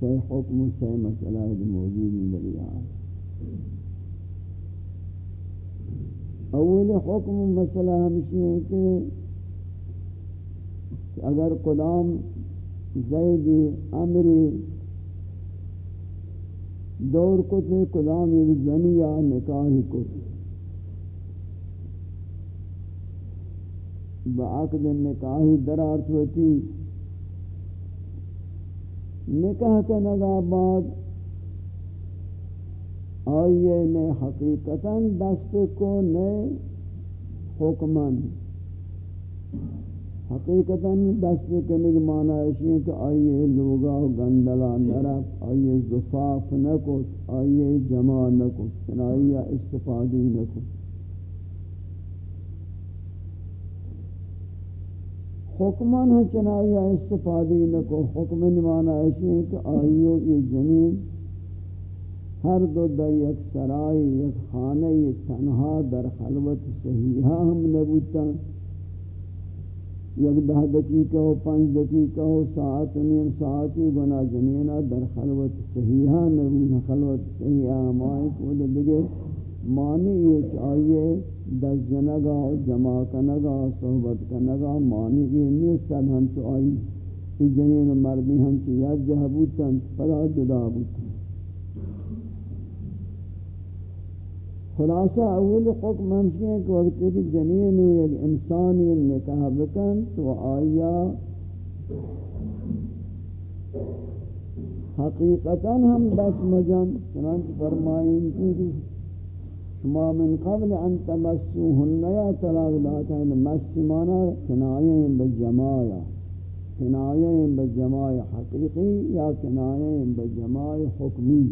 سے حکم سے مسئلہ موجود اندر رعایت اول حکم مسئلہ ہمشی ہے کہ اگر قدام زید امری دور کو سے قدام زنی یا نکاح کو بعقد نکاحی درارت ہوتی نکاح کا نگا بعد آئیے نے حقیقتاً دست کو نئے حکمن حقیقتاً دست کرنے کی معنی ہے کہ آئیے لوگا گندلا نرف، آئیے زفاف نکت آئیے جمع نکت چنائیہ استفادی نکت حکمان ہے ہاں چنائیہ استفادی نکت حکمن معنی ہے کہ آئیو یہ جنین ہر دو در یک سرائی یک خانہ تنہا، در خلوت صحیحہ ہم نبوتا یک دہ دقیقہ ہو پانچ دقیقہ ہو ساعت نیم ساعتی گنا جنینا در خلوت صحیحہ نبوتا خلوت صحیحہ ہمائیں کو دلگے معنی یہ چاہیے دس جنگا، جمع کنگا، صحبت کنگا معنی یہ نیستن. ہم چاہیے کہ جنین مردی ہم چاہیے جہبوتا پدا جدا بوتا خلاصہ اول حکم ہمشی ہے کہ وقت کی جنین ایک انسانی نکاح بکن تو آیا حقیقتا ہم دس مجن چنانچہ فرمائیں کہ شما من قبل ان تمسوهن یا طلاق داتا ہے مس مانا کنائیں بجمایا کنائیں بجماع حقیقی یا کنائیں بجماع حکمی؟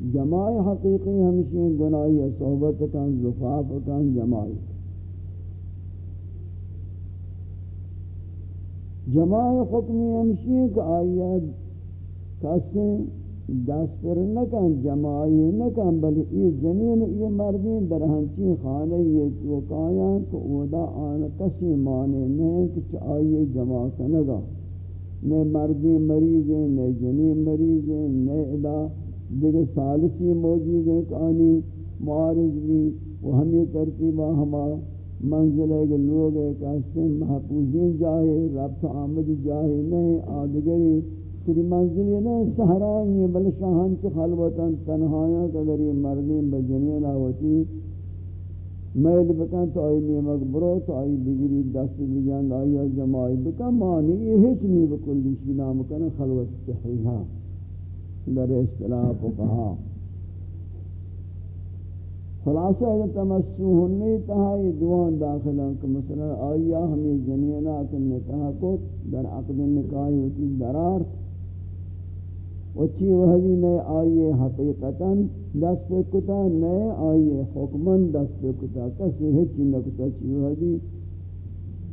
جماع حقیقی ہمشی گناہی صحبت کن، زفاف کن جماعی جماع حکمی ہمشی کہ آئیت کسی دست پر نکن جماعی نکن بلکہ یہ جنین یہ مردین در ہنچی خانہ یہ چوکایاں کہ اودا آن کسی مانے نہیں کہ آئیے جماع کنگا. نئے مردین مریض ہیں نئے جنین مریض ہیں نئے ادا دیگر سالسی موجود ہیں کہانی معارض بھی، وہ ہمیں ترتیبہ ہما منزل ہے کہ لوگ ایک ایسے محفوظین جاہے ربط آمد جاہے نہیں آدگری تری منزل یہ نہیں سہرائی ہیں بل شاہن کے خلوتاً تنہایاں کہ یہ مردین بجنین آوتی میل بکن تو آئی نیمک برو، تو آئی بگری، دست بجان آئی جماعی بکن، معنی یہ ہیچ نہیں بکلی شینا مکن خلوت صحیحہ در اصطلاح کو کہا خلاصہ اگر تمسوہن نہیں تہا یہ دوان داخلہ کہ مثلا آیا ہمیں جنینہ کے نکاح کو در عقد نکاحی ہوتی درار وچی وحدی نئے آئیے حقیقتاً دست پہ کتا، نئے آئیے حکمن دست پہ کتا، کسی ہچی نکتا چی وحدی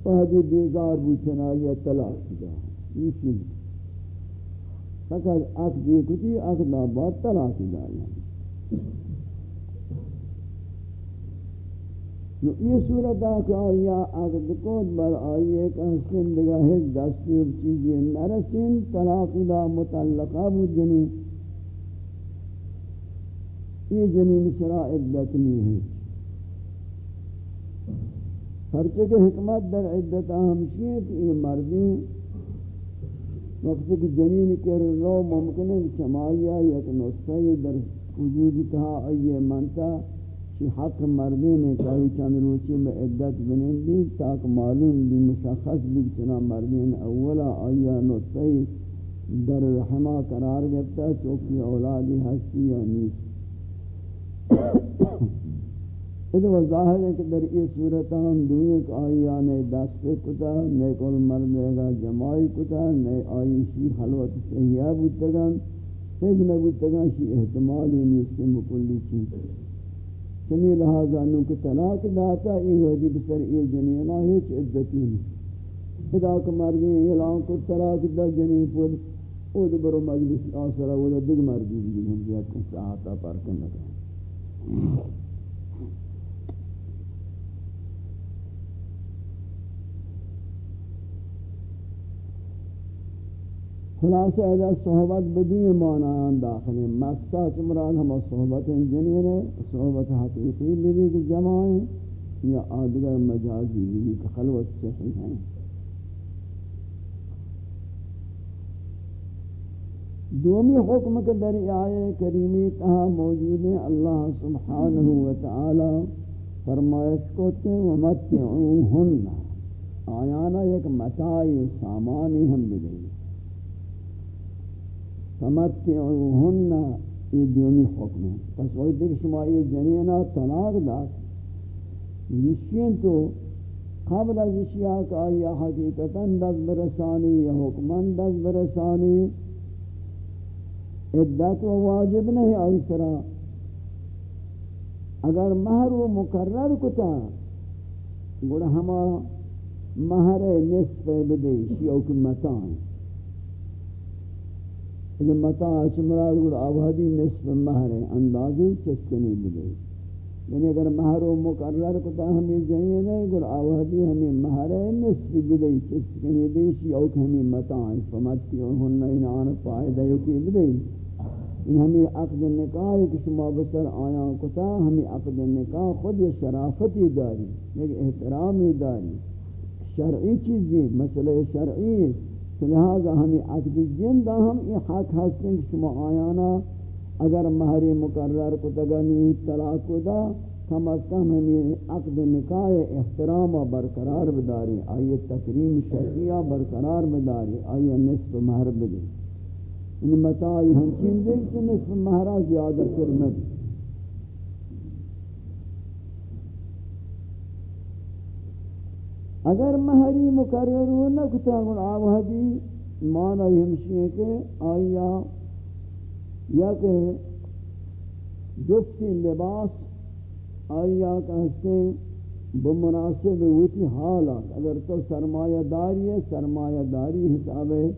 وحدی بیزار بوچن آئیے طلاق کتا، یہ چیز فقط عقد یہ جی کتی عقد آباد طلاق دارنا نو یہ صورت آکا آیا عقد کود بر آئیے کہ حسن دگا ہے دستی اب چیزیں نرسین طلاق دا متعلقہ بود جنین یہ جنین سرا عدت نہیں ہے۔ ہرچہ کہ حکمت در عدت ہمشی ہے کہ یہ مردیں وقت کی جنین کے رو ممکن ہے چمایا یک نطفہ در وجود کہا ایے منتا چی حق مردی نے کہی چند روچی میں عدت بنین دی تاک معلوم بھی مشخص بھی چنا مردین اولا ایے نطفہ در رحمہ قرار گفتا چوکی اولادی ہستی یا نیست ادھا وہ ظاہر ہے کہ در یہ صورت ہم دنیا کا آئی آنے دست کتا نئے کل مردے گا، جماعی کتا نئے آئی شی حلوت سیاح بودتگان ایک نہ بودتگان شی احتمال ہی نہیں سے مکلی چیز۔ چمی لہذا انہوں کے طلاق داتا ای ہوئی بسر ای جنینا ہیچ عدتی نہیں۔ خدا کا مردی اعلان کو طلاق دا جنین پود او برو مجلس آسرا وہ دگ مردی بھی ہم جاتا ساعتا پر کرنا خلاصہ ایدہ صحبت بدوی معنی داخل ہیں مستا چمران ہم صحبت جنین ہے صحبت حقیقی بھی کہ جمع ہیں یا آدگر مجازی بھی کہ خلوت صحیح ہیں دومی حکم کے در آئے کریمی تہا موجود ہیں اللہ سبحانہ وتعالی فرمائش کو کہ ومتعوہن آیانا ایک متائی سامانی ہم بھی فمتعوہن یہ دومی حکم ہے۔ پس وقت کہ شما یہ جنینہ طلاق دات نشین تو قبل از اشیاء کا یا حقیقتا دست برسانی، یا حکمان دست برسانی، عدت و واجب نہیں آئی سرا۔ اگر مہر و مقرر کتا گوڑا ہما مہر نصف بدے شیعو کی متان اگر متان چمراد گوڑا آبادی نصف مہر ہے اندازی چسکنی بدے یعنی اگر مہر و مقرر کتا ہمیں جائیں نہیں گوڑا آبادی ہمیں مہر ہے نصف بدے چسکنی دے شیعو کی ہمیں متان فمتی انہوں نے انعان پائدہ یکی بدے ان ہمیں عقد نکاح کہ شما بسر آیا کتا ہمیں عقد نکاح خود یہ شرافتی داری ایک احترامی داری شرعی چیزی مسئلہ شرعی لہذا ہمیں عقد جندہ ہم یہ حق ہستیں شما آیانا اگر مہری مقرر کتا گنی طلاق کتا، کم از کم ہمیں عقد نکاح احترام برقرار بداری آئیے تکریم شرعیہ برقرار بداری آئیے نصف مہر بداری ان یعنی متاعی ہم چین دیکھ نصف مہرہ زیادہ کرمد اگر مہری مقرر ہو نہ کتا گن آوہدی مانا ہمشی ہے کہ آیا یا کہ جفتی لباس آیا کہتے ہیں بمناسب ہوتی حالات۔ اگر تو سرمایہ داری ہے، سرمایہ داری حساب ہے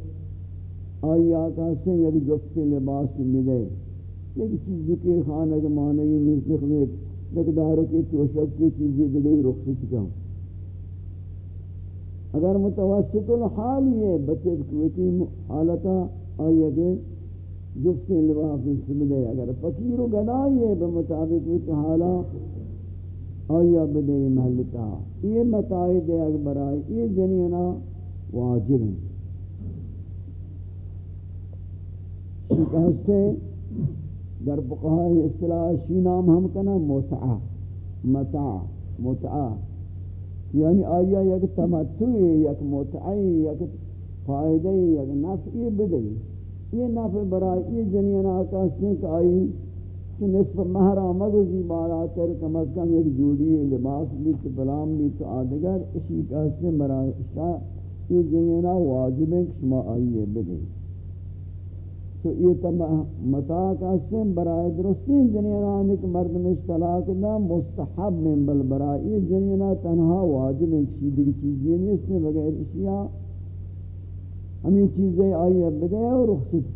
آئی آقا سے یک یعنی جفت لباس ملے۔ ایک چیز کے خانہ کے معنی مثلق میں مقداروں کی توشک کی چیزیں دلے رخصت کا اگر متوسط الحال یہ بچے کوتی حالتا آئی کہ جفت لباس ملے اگر فقیر و گنائی ہے بمطابق وچ حالا آیا بدے محلتا یہ متائی دے اکبرائی یہ جنینا واجب ہیں۔ سے در بقاہ اصطلاح شی نام ہم کنا، متعہ متع متعہ۔ یعنی آیا یک تمتعی یک متعی یک فائدہ یک نفعی بدئی یہ نفع برای یہ جنین آقا سنک آئی کہ نصف مہرہ مغزی بارا تر کم از کم ایک جوڑی لباس بھی تو بلام بھی تو آدگر، اسی کا سن برای شاہ یہ جنینہ واجب ہے کہ شما آئیے بدئی تو یہ تمام متا کا سم برائے درستین جنینان، ایک مرد میں طلاق نہ مستحب میں بل برائے جنینا تنہا واجب ہے کسی دیگر چیز ہاں یہ نہیں اس میں بغیر اشیاء ہمیں چیزیں آئی اب بدے اور رخصت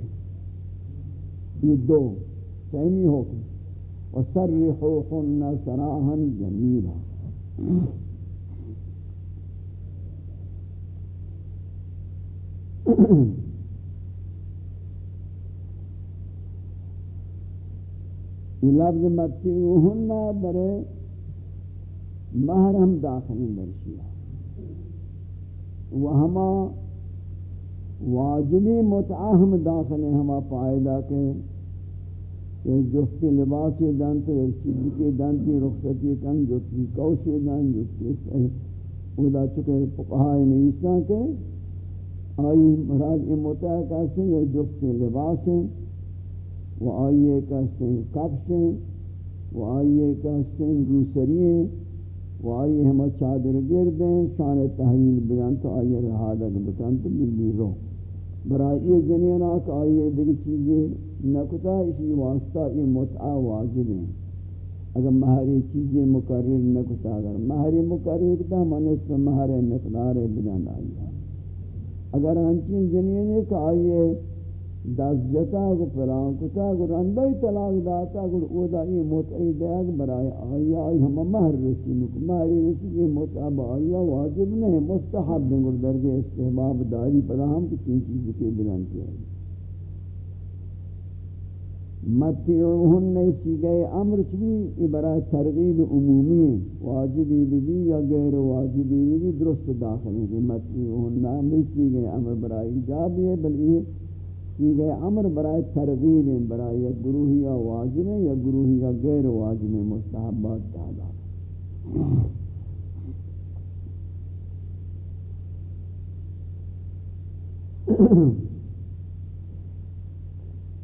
کی یہ دو سہمی حکم وَسَرِّحُوْهُنَّ سَرَاحًا جَمِيلًا Mm-hmm. یہ لفظ متعوہن برے مہر ہم داخل برشیہ و ہما واجبی متعہ ہم داخل ہیں ہما پائدہ کے کہ جفتی لباسی دن تو ایک چیز کے دن کی رخصتی کن، جفتی کوشی دن جفتی صحیح ادا چکے پقہائی نیستان کے آئی مراد امتعہ کیسے یہ جفتی لباس ہیں وہ آئیے کہتے ہیں کفش ہیں وہ آئیے کہتے ہیں روسری ہیں وہ آئیے ہم چادر گرد ہیں، شان تحویل بیان تو آئیے رہا لگ بکن تو ملی رو۔ برای یہ جنین آکھ آئیے دیکھ چیزیں نکتا، اسی واسطہ یہ متعہ واجب ہیں۔ اگر مہری چیزیں مقرر نکتا، اگر مہری مقرر کتا ہم اس پر مہر مقدار بیان آئیے۔ اگر ہنچین جنین ایک آئیے دست جتا گو پلان کتا گو رندائی طلاق داتا گو او دا ای متعی دیگ برای آیا آئی ہم مہر رسی نکو، مہری رسی یہ متعی با آیا واجب نہیں، مستحب دیں گو درجہ استحباب داری پدا ہم کی تین چیز کے بلان کیا ہے۔ متعوہن نیسی گئے امر چوی ای برای ترغیب عمومی واجبی بی بی یا غیر واجبی بی بی درست داخل ہے متعوہن نیسی گئے، امر برای ایجابی ہے بل یہ سیغہ امر برائے ترغیب ہیں برائے یا گروہ یا واجب ہیں یا گروہ یا غیر واجب ہیں، مستحبات تعالی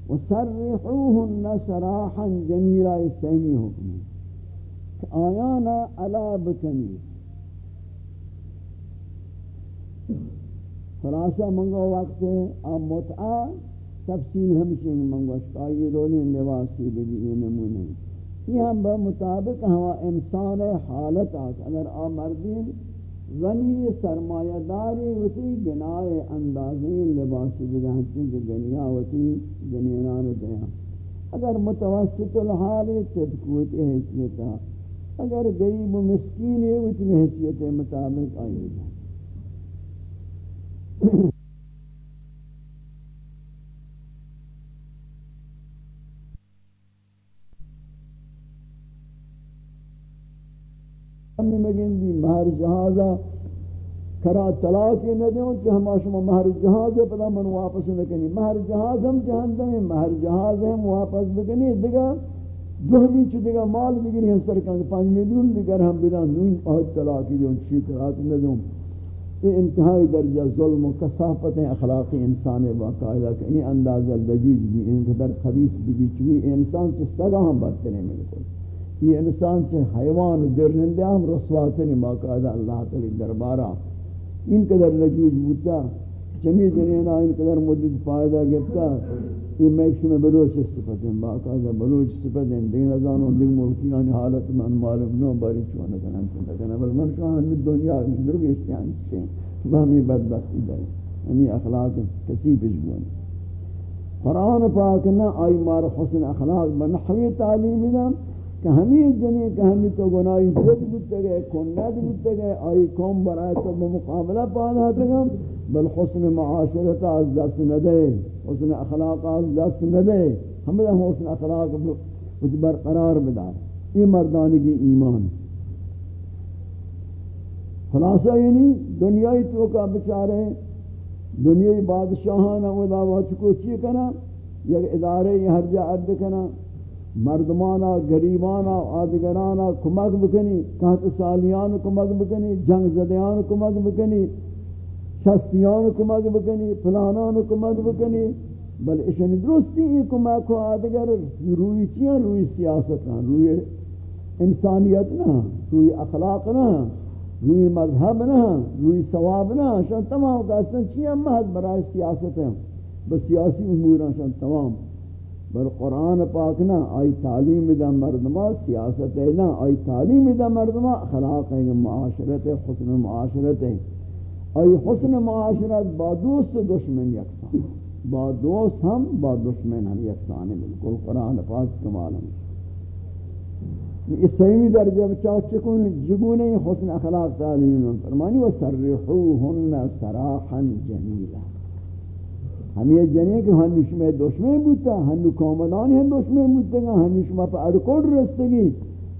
وَسَرِّحُوهُنَّ سَرَاحًا جَمِيلًا اِسْتَيْمِي حُکْمِ آیانا علا بکنی خلاصہ منگو وقت ہے اب متعا تفصیل ہمشہ منگو شکائی رولی لباسی بلی یہ نمونے۔ یہ ہم بمطابق ہوا انسان حالت آتا۔ اگر آ مردین غنی سرمایہ داری ہوتی بنائے اندازین لباسی بجانتی کہ گنیا ہوتی گنیانان دیا اگر متوسط الحال تبکوت حیثیتا، اگر غریب و مسکین ہے ہوتی حیثیت مطابق آئی ہمیں مگن دی مہر جہازہ کرا طلاق نہ دیوں کہ ہم شما مہر جہاز پدا من واپس نہ کنی مہر جہاز ہم جہان دیں، مہر جہاز ہم واپس بکنی دیگا دو ہمی چھ دیگا مال بگنی ہم سرکان پانچ میلیون دیگر ہم بدان نون آہد طلاقی دیوں چی طلاق نہ دیوں یہ انتہائی درجہ ظلم و کسافت اخلاقی انسان باقاعدہ کہ یہ اندازہ لجوج بھی انقدر خبیص بھی بچوی چوی انسان چھ سگا ہم برتنے میں یہ انسان چھ حیوان و درنندے ہم رسواتنے باقاعدہ اللہ تعالی دربارہ۔ انقدر لجوج بوتا چمی جنینا ان قدر مدد فائدہ گفتا یہ میکش میں بلوچ صفت ہیں باقاعدہ بلوچ صفت ہیں دین ازانوں دن ملکیان حالت من معلوم نو، باری چوانا کنن کنن کنن بل من شاہن دنیا میں درویشتی ہیں چھیں بہمی بدبختی دے ہمیں اخلاق کسی بجگون قرآن پاک نہ آئی مار حسن اخلاق بنحوی تعلیم دا کہ ہمیں جنی کہ ہمیں تو گناہی زد بودتے گئے کنید بودتے گئے، آئی قوم برای تو بمقابلہ پانا تگا بل حسن معاشرت از دست ندے حسن اخلاق از دست ندے ہمیں حسن اخلاق برقرار بدار۔ یہ مردانگی ایمان۔ خلاصہ یعنی دنیای تو کا بچارے، دنیای بادشاہانا ودا واچکو چی کنا، یک ادارے ہر جا عد کنا مردمانا غریبانا آدگرانا کمک بکنی کہت سالیان کمک بکنی، جنگ زدیان کمک بکنی، شستیان کمک بکنی، پلانان کمک بکنی، بل اشن درستی ای کمک کو آدگر، روی چیاں روی سیاست نا روی انسانیت نہ روی اخلاق نہ روی مذہب نہ روی ثواب نہ شان تمام قسم چیاں محض برای سیاست ہیں بس سیاسی امور شان تمام. بر قرآن پاک نہ آئی تعلیم دا مردمہ، سیاست ہے نہ آئی تعلیم دا مردمہ، اخلاق ہے معاشرت ہے حسن معاشرت ہے آئی حسن معاشرت با دوست دشمن یکسان با دوست ہم، با دشمن ہم یکسان ہے بالکل قرآن پاک کمال ہے۔ اس سیمی درجہ بچاو چکون جگونے حسن اخلاق تعلیم فرمانی و سرحوہن سراحا ہم یہ جنے کہ ہنوش میں دشمن بودتا ہنو کومدانی ہم دشمن بودتا گا ہنوش میں پا اڑکوڑ رستگی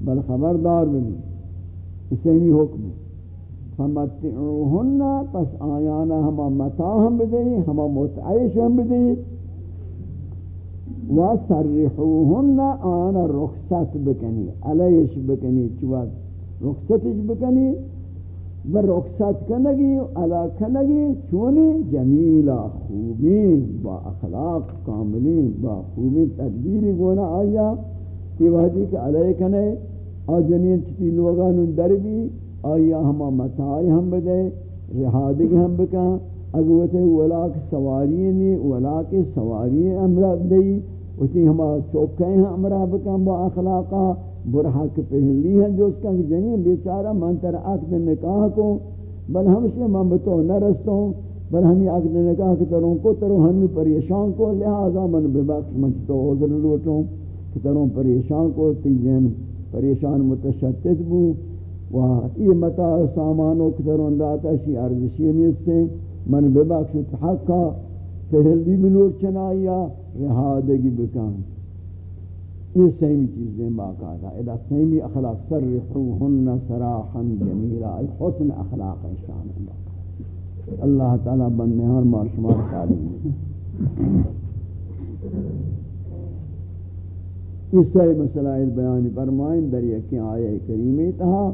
بل خبردار بنی۔ اس سیمی حکم۔ فمتعوہن، پس آیانا ہما متا ہم بدئی ہما متعیش ہم بدئی و سرحوهن آن رخصت بکنی، علیش بکنی چواد رخصتش بکنی۔ و رخصت کنگی علا کنگی چونی جمیلا خوبی با اخلاق کاملی با خوبی تدبیری گونا آیا یہ وحدی کہ علیہ کنے آجنین چتی لوگا در بھی آیا ہما متائی ہم بدے رہادگ ہم بکن اگوتے ولا کے سواری نہیں ولا کے سواری امرہ دئی اسی ہما چوکیں ہیں امرہ بکن با اخلاقا برحا کے پہلی ہیں جو اس کا جنین بیچارہ من تر عقد نکاح کو، بل ہمشہ من بتو نہ رستوں بل ہم عقد نکاح کہ تروں کو، تروں ہم پریشان کو، لہذا من بے بخش من تو عذر لوٹوں کہ تروں پریشان کو، تیزین پریشان متشتت بو۔ و یہ متا سامانوں کہ تروں داتا شی ارزشی نیستے۔ من بے بخش حقا پہلی بنور چنائیا، رہادگی بکان یہ سیمی چیزیں باقاعدہ ادا سیمی اخلاق سرحوہن سراحا جمیلا حسن اخلاق شان اللہ اللہ تعالی بندیان مار شمار تعلیم اس سے مسئلہ بیان فرمائیں در یکی آیہ کریمی تہا۔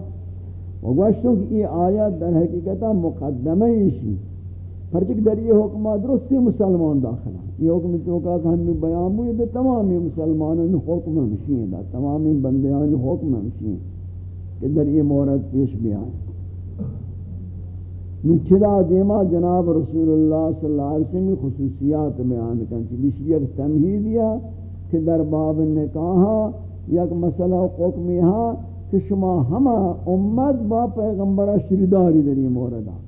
وگوشتوں کہ یہ آیت در حقیقتہ مقدمہ ایشی پرچک در یہ حکمہ درستی مسلمان داخل داخلہ یہ حکم تو کا ہم بیان ہوئے تو تمامی مسلمانوں نے حکم ہمشی ہیں تمامی بندیاں نے حکم ہمشی ہیں کہ در یہ مورد پیش بھی آئے۔ نچلا دیما جناب رسول اللہ صلی اللہ علیہ وسلم خصوصیات بیان کریں کہ بشی ایک تمہیدیا کہ در باب نکاحا یک مسئلہ حکمیہا کہ شما ہما امت با پیغمبرہ شرداری در یہ موردہ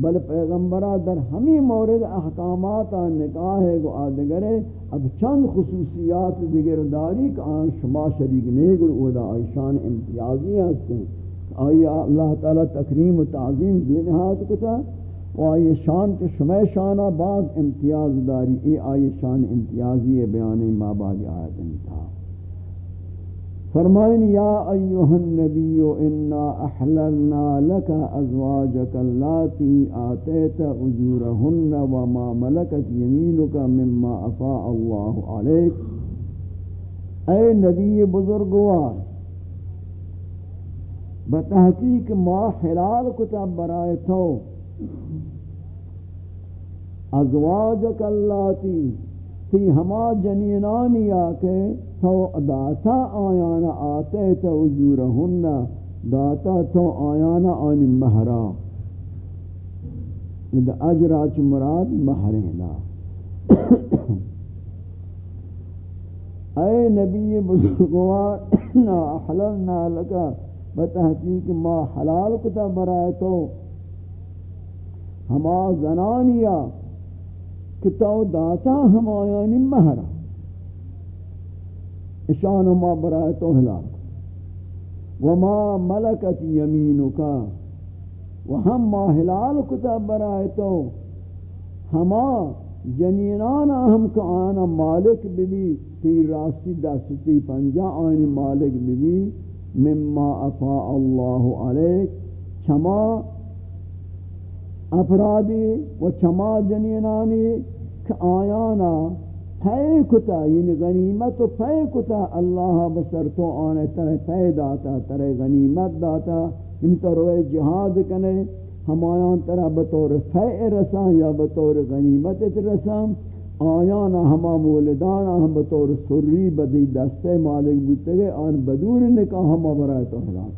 بل پیغمبرہ در ہمی مورد احکامات نکاح ہے گو آدگرے اب چند خصوصیات دیگر داری کہ آن شما شریک نیگر اودا آئیشان امتیازی ہستے آئی اللہ تعالی تکریم و تعظیم بینہات کتا، و آئی شان کے شما شانہ بعض امتیاز داری ای آئی شان امتیازی بیانی ما بعد آیت انتہا۔ فرمائن، یا ایوہ النبی، انا احللنا لکا ازواجک اللاتی آتیت اجورہن وما ملکت یمینکا مما افاء اللہ علیک. اے نبی بزرگوار بتحقیق ما حلال کتب برائے تو، ازواجک اللاتی تی ہما جنینانی آکے تو داتا آیانا آتے تو اجورہن داتا تو آیانا آنی مہرا اذا اجرا چھ مراد مہرین اے نبی بزرگوار، نا احللنا لکا بتحقیق ما حلال کتا برائے تو. ہما زنانیا کہ تو داتا ہم آیانی مہرہ اشان ما برائے تو ہلاک وما ملکت یمینکا وہم ما ہلال کتا برائے تو. ہما جنینانا ہم کا آنا مالک بھی تیر راستی دستی پنجا آنی مالک بھی مما افا اللہ علیک. چھما افرادی و چھما جنینانی کہ آیانا پے کتا یعنی غنیمت و پے کتا اللہ بسر تو آنے ترے پے داتا ترے غنیمت داتا، ان تروے جہاد کنے ہمایان ترہ بطور پے رسان یا بطور غنیمت رسان آیانا ہما مولدانا ہم بطور سری بدی دستے مالک بوتے گئے، آن بدور نکاح ہما برای تو حلال۔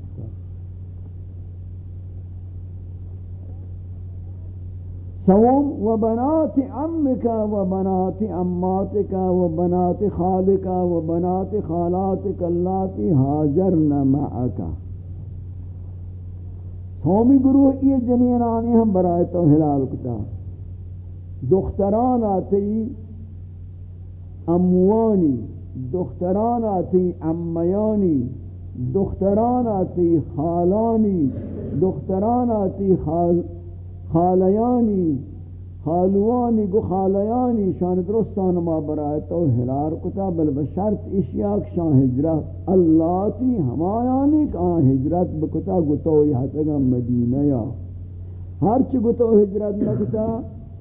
سوم و بنات امك و بنات اماتك و بنات خالك و بنات خالاتك اللاتي هاجرن معك سومی گروہ یہ جنین آنی ہم برائے تو حلال کتا دختران آتی اموانی، دختران آتی امیانی، دختران آتی خالانی، دختران آتی خال خالیانی خالوانی، گو خالیانی شان درستان ما برای تو ہلار کتا، بل بشرط اشیاء شان ہجرت اللہ تی ہمایانی کہ آن ہجرت بکتا گتو یحتگا مدینہ یا. ہرچی گتو ہجرت بکتا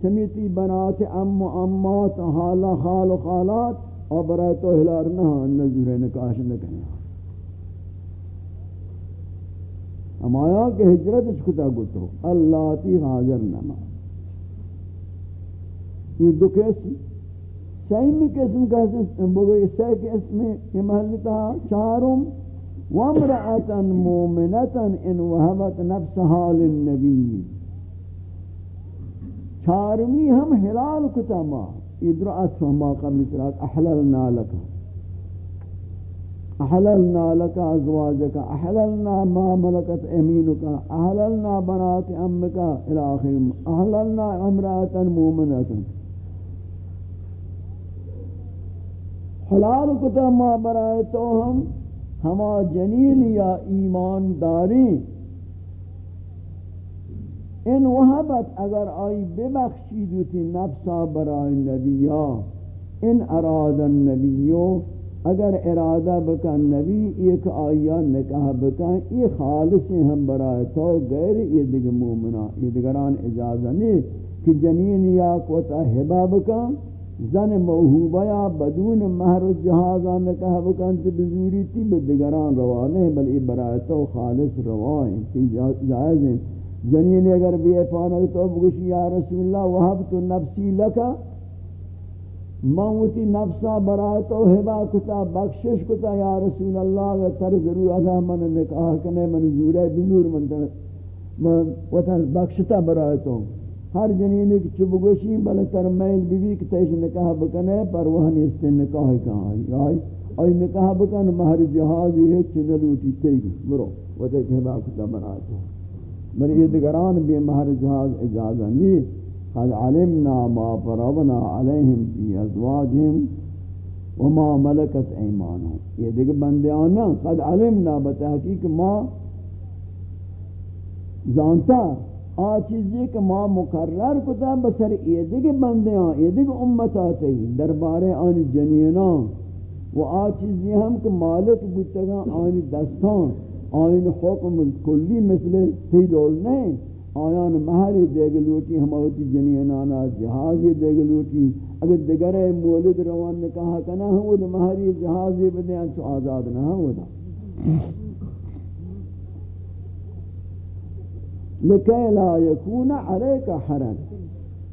سمیتی بنات ام و امات، حالا خال و خالات اور برای تو ہلار نہ، نظر نکاش نکنے ہمایا کہ ہجرت چکتا گتو اللہ تی حاضر نما۔ یہ دو قسم سیمی قسم کا اسم بگو یہ سی قسم یہ محلتا چارم وامرأتا مومنتا ان وحبت نفسها للنبی چارمی ہم حلال کتا ما۔ ادرا اتفا ما قبل اتراک احللنا لکا۔ احللنا لك ازواجك احللنا ما ملكت يمينك احللنا بنات امك الى اخر احللنا امراه مؤمنه حلال کتا ما برائے تو ہم، ہما جنین یا ایمان داری. ان وحبت اگر آئی ببخشی دوتی نفسا برائے نبیہ ان اراد النبیو اگر ارادہ بکن نبی، ایک آیا نکاح بکن یہ خالص ہم برائے تو غیر یہ دیگر مومنہ یہ دیگران اجازہ نہیں کہ جنین یا کوتا حبا بکن، زن موہوبہ یا بدون مہر جہازہ نکاح بکن تی بزوری تی بدگران روا نہیں، بل یہ برائے تو خالص روا ہیں، تی جائز ہیں۔ جنین اگر بھی پانک تو بگشی یا رسول اللہ، وحب تو نفسی لکا موتی نفسا برای تو ہبا کتا، بخشش کتا، یا رسول اللہ تر ضرور ادا من نکاح کنے، من زورے بزور من تر وطن بخشتا برای تو. ہر جنینی کی چب گوشی بل تر میل بی بی کتیش نکاح بکنے پر وہ نیستے نکاح کہاں آئی آئی نکاح بکن، مہر جہازی ہے چنلوٹی تیگی برو، وطن ہبا کتا برای تو. بر یہ دگران بھی مہر جہاز اجازہ نہیں قد علمنا ما فرضنا عليهم في ازواجهم وما ملكت ايمانهم یہ دیکھ بندیاں قد علمنا بتحقیق ما جانتا، آ چیزی کہ ما مقرر کتا بسر یہ دیکھ بندیاں، یہ دیکھ امتا تی دربارے آن جنینا و آ چیزی ہم کہ مالک بودتگا آن دستان آن حکم کلی مثل تیدول نہیں۔ آیان مہری دیگ لوٹی ہماوتی جنینانا جہازی دیگ لوٹی۔ اگر دگر مولد روان نے کہا کنا ہم وہ مہری جہازی بدے انچو آزاد نہ ہم وہ لکے لا یکون علیک حرن۔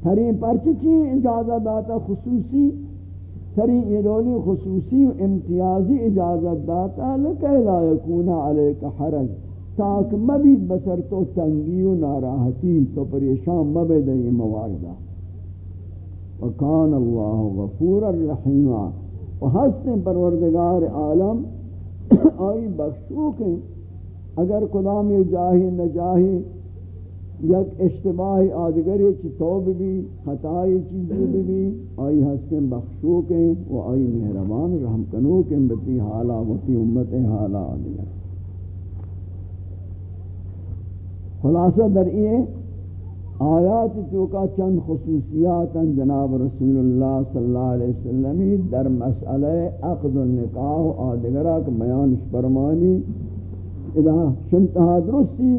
ترین پرچی چی اجازت داتا خصوصی۔ ترین ایدولی خصوصی و امتیازی اجازت داتا، لکے لا یکون علیک حرن۔ تاک مبید بسر تو تنگی و ناراحتی، تو پریشان مبید یہ مواردہ وکان اللہ غفور الرحیم. و حسن پروردگار عالم آئی بخشوک ہیں اگر قدام جاہی نجاہی، یک اشتباہی آدگری چی توب بھی خطائی چیزی بھی بھی آئی حسن بخشوک ہیں و آئی مہربان رحم کنوک ہیں بتی حالا وطی امت حالا آدگر خلاصہ در یہ آیات تو کا چند خصوصیات جناب رسول اللہ صلی اللہ علیہ وسلم در مسئلہ عقد النکاح و آدگرہ کے بیان فرمانی۔ اذا شنتہا درستی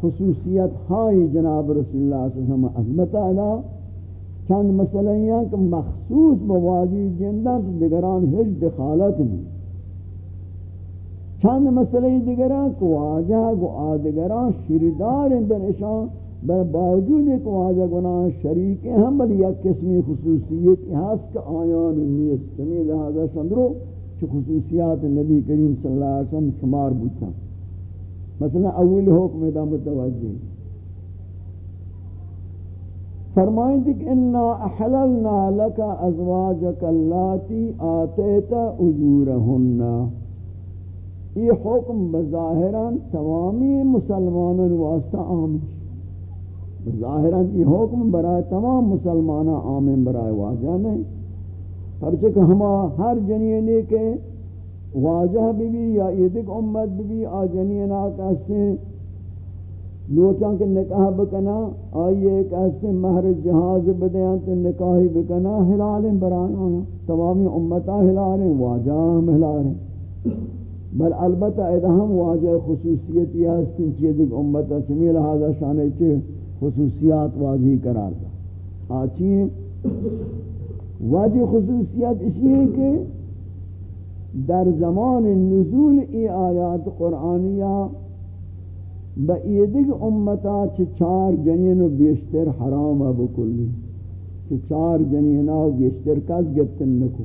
خصوصیت ہائی جناب رسول اللہ صلی اللہ علیہ وسلم عظمت ادا چند مسئلہ یہ کہ مخصوص بواجی جندہ دیگران ہج دخالت نہیں چند مسئلہ دیگران کو آجا گو آدگران شردار اندر اشان بل باوجود ایک واجہ گناہ شریک ہم بل یک قسمی خصوصیت ہست کہ آیان نیست سمی لہذا شندرو چھ خصوصیات نبی کریم صلی اللہ علیہ وسلم شمار بودتا۔ مثلا اول حکم دا متوجہ۔ فرمائیں کہ انا احللنا لکا ازواجک اللاتی آتیتا اجورہنہ یہ حکم بظاہران تمامی مسلمانوں واسطہ عام بظاہران یہ حکم برائے تمام مسلمانہ عام برائے واجہ نہیں۔ پرچک ہما ہر جنینے کے واجہ بھی بھی یا ایدک امت بھی بھی آ جنینا کہستے لوٹاں کے نکاح بکنا، آئیے کہستے مہر جہاز بدیاں تو نکاحی بکنا حلال برائے تمامی امتہ حلال واجہ ہم حلال بل البتہ ادہم واجہ خصوصیت یہ ہستن چیدک امتا چمی لہذا شانے چے خصوصیات واجی قرار دا۔ آچی واجہ خصوصیت اسی ہے کہ در زمان نزول ای آیات قرآنیہ با ایدگ امتا چھ چار جنین و بیشتر حرام ابو کلی۔ چھ چار جنین و بیشتر کس گفتن نکو۔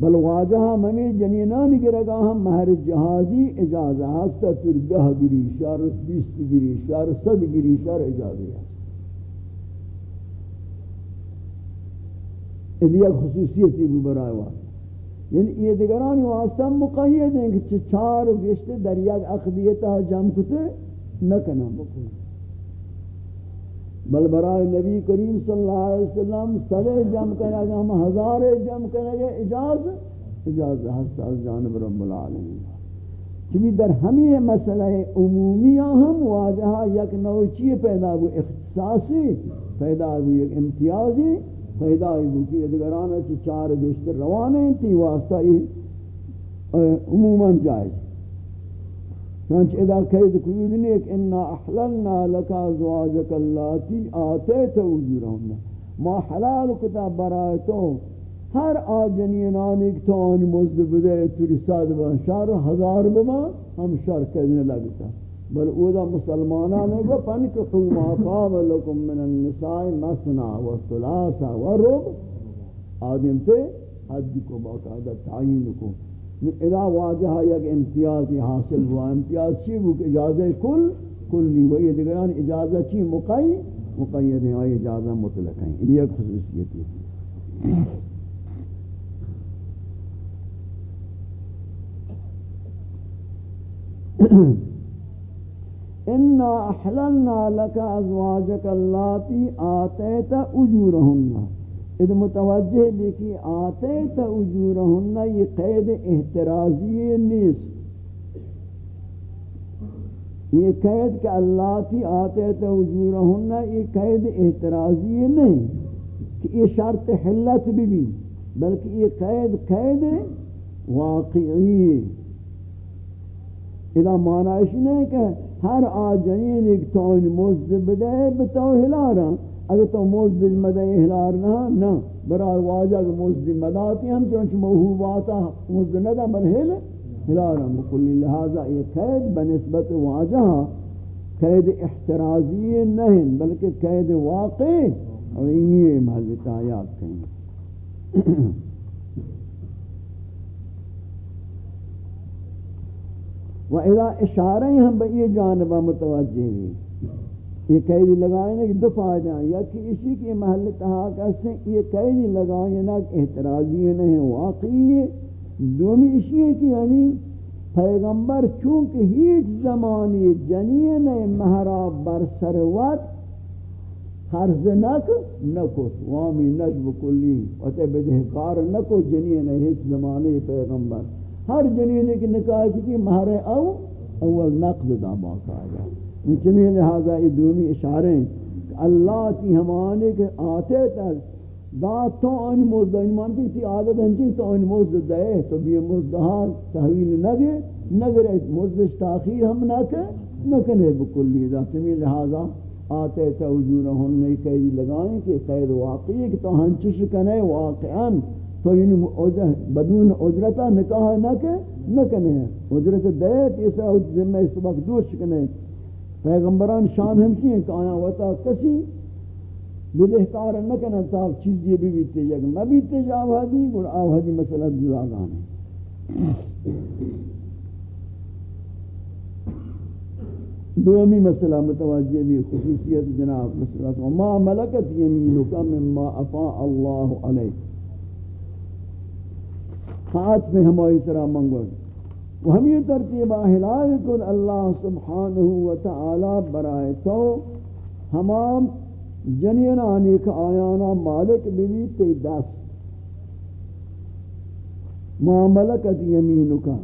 بل واجہ ممی جنینان گرگا ہم مہر جہازی اجازہ ہستا تر دہ گری شار بیست گری شار صد گری شار اجازی ہے یہ ایک خصوصیتی بھی برائے واجہ۔ یعنی یہ دیگرانی واسطہ مقید ہیں کہ چار گشت در یک اقدیتہ جمع کتے نہ بکن بل برای نبی کریم صلی اللہ علیہ وسلم سلے جمع کرنے گا، ہم ہزار جمع کرنے گا اجاز اجاز ہستا جانب رب العالمین۔ چمی در ہمیں مسئلہ عمومی ہم واجہا یک نوچی پیدا ہو اختصاصی پیدا ہو یک امتیازی پیدا ہو کہ ادگرانا چی چار گشتر روانے تی واسطہ یہ عموماً جائز۔ چنانچہ اذا قید قیودنی ایک انا احللنا لکا زواجک اللاتی آتیت وجورہن ما حلال کتا برای تو ہر آجنینان ایک تو آنی مزد بدے توری ساد بان شار ہزار بمان ہم شار کہنے لگتا۔ بل اودا مسلمانان کو پنکحو ما قاب لکم من النساء مسنا و ثلاثا و رب آدم تے حد کو باقاعدہ تعین کو۔ اذا واجہ یک امتیازی حاصل ہوا، امتیاز چی وہ اجازت کل کلی وہ یہ دیگران اجازت چی؟ مقید مقید ہیں آئی اجازت مطلق ہیں یہ ایک خصوصیت ہے. انا احللنا لك ازواجك اللاتي آتيت اجورهن اد متوجہ دیکھی آتے تا اجورہن یہ قید احترازی نیست۔ یہ قید کہ اللہ تی آتے تا اجورہن یہ قید احترازی نہیں کہ یہ شرط حلت بھی بھی، بلکہ یہ قید قید واقعی۔ اذا معنی نہیں کہ ہر آجنین ایک توین مزد بدے بتو ہلارا۔ اگر تو موز دل مدہ احلار نہ نہ برای واجہ کہ موز دل مداتی ہم چونچہ موہوباتا موز دل ندہ بل ہلار ہم کلی لہذا یہ قید بنسبت واجہ قید احترازی نہیں بلکہ قید واقع اور یہ محلت آیات کہیں۔ وَإِذَا اشاریں ہم بئی جانبہ متوجہ ہیں۔ یہ قیدی لگائیں کہ دو فائدہ ہیں۔ یا کہ اسی کی محل کہا کہ یہ قیدی لگائیں نا احتراضی نہیں واقعی ہے دومی اسی ہے کہ یعنی پیغمبر چونکہ ہیچ زمانی جنین مہرا بر سروت خرز نک نکو وامی نجب کلی وطے بدہکار نکو جنین ہیچ زمانی پیغمبر۔ ہر جنین کی نکاح کی مہر او، اول نقد دا باقا جائے۔ چمی لہذا یہ دومی اشارے ہیں کہ اللہ کی ہمانے کے آتے تک دا تو آنی موزدہ ان مانتی تھی عادت ہنچی تو آنی موزدہ دے، تو بھی موزدہان ہاں تحویل نگے، نگرے موزدش تاخیر ہم نکے نکنے بکلی دا۔ چمی لہذا آتے تا وجورہن نئی قیدی لگائیں کہ قید واقعی کہ تو ہنچش کنے واقعاً تو یعنی بدون اجرتا نکاح نکے نکنے اجرت دے تیسا ذمہ اس وقت دوش کنے پیغمبران شان ہمشی ہیں کہ آیا وطا کسی بدہکار نہ کنا صاحب چیز یہ بھی بیتے جگ میں بیتے جا آوازی اور آوازی مسئلہ جزاگان ہے۔ دومی مسئلہ متوجہ بھی خصوصیت جناب مسئلہ وما ملکت یمینک مما افا اللہ علیک۔ خات میں ہماری طرح منگوڑ منگوئی ہم یہ ترتیب ہلال کن اللہ سبحانہ و تعالی برائے تو ہمام جنین آنے کا آیانا مالک بھی تی دست معاملکت یمینکا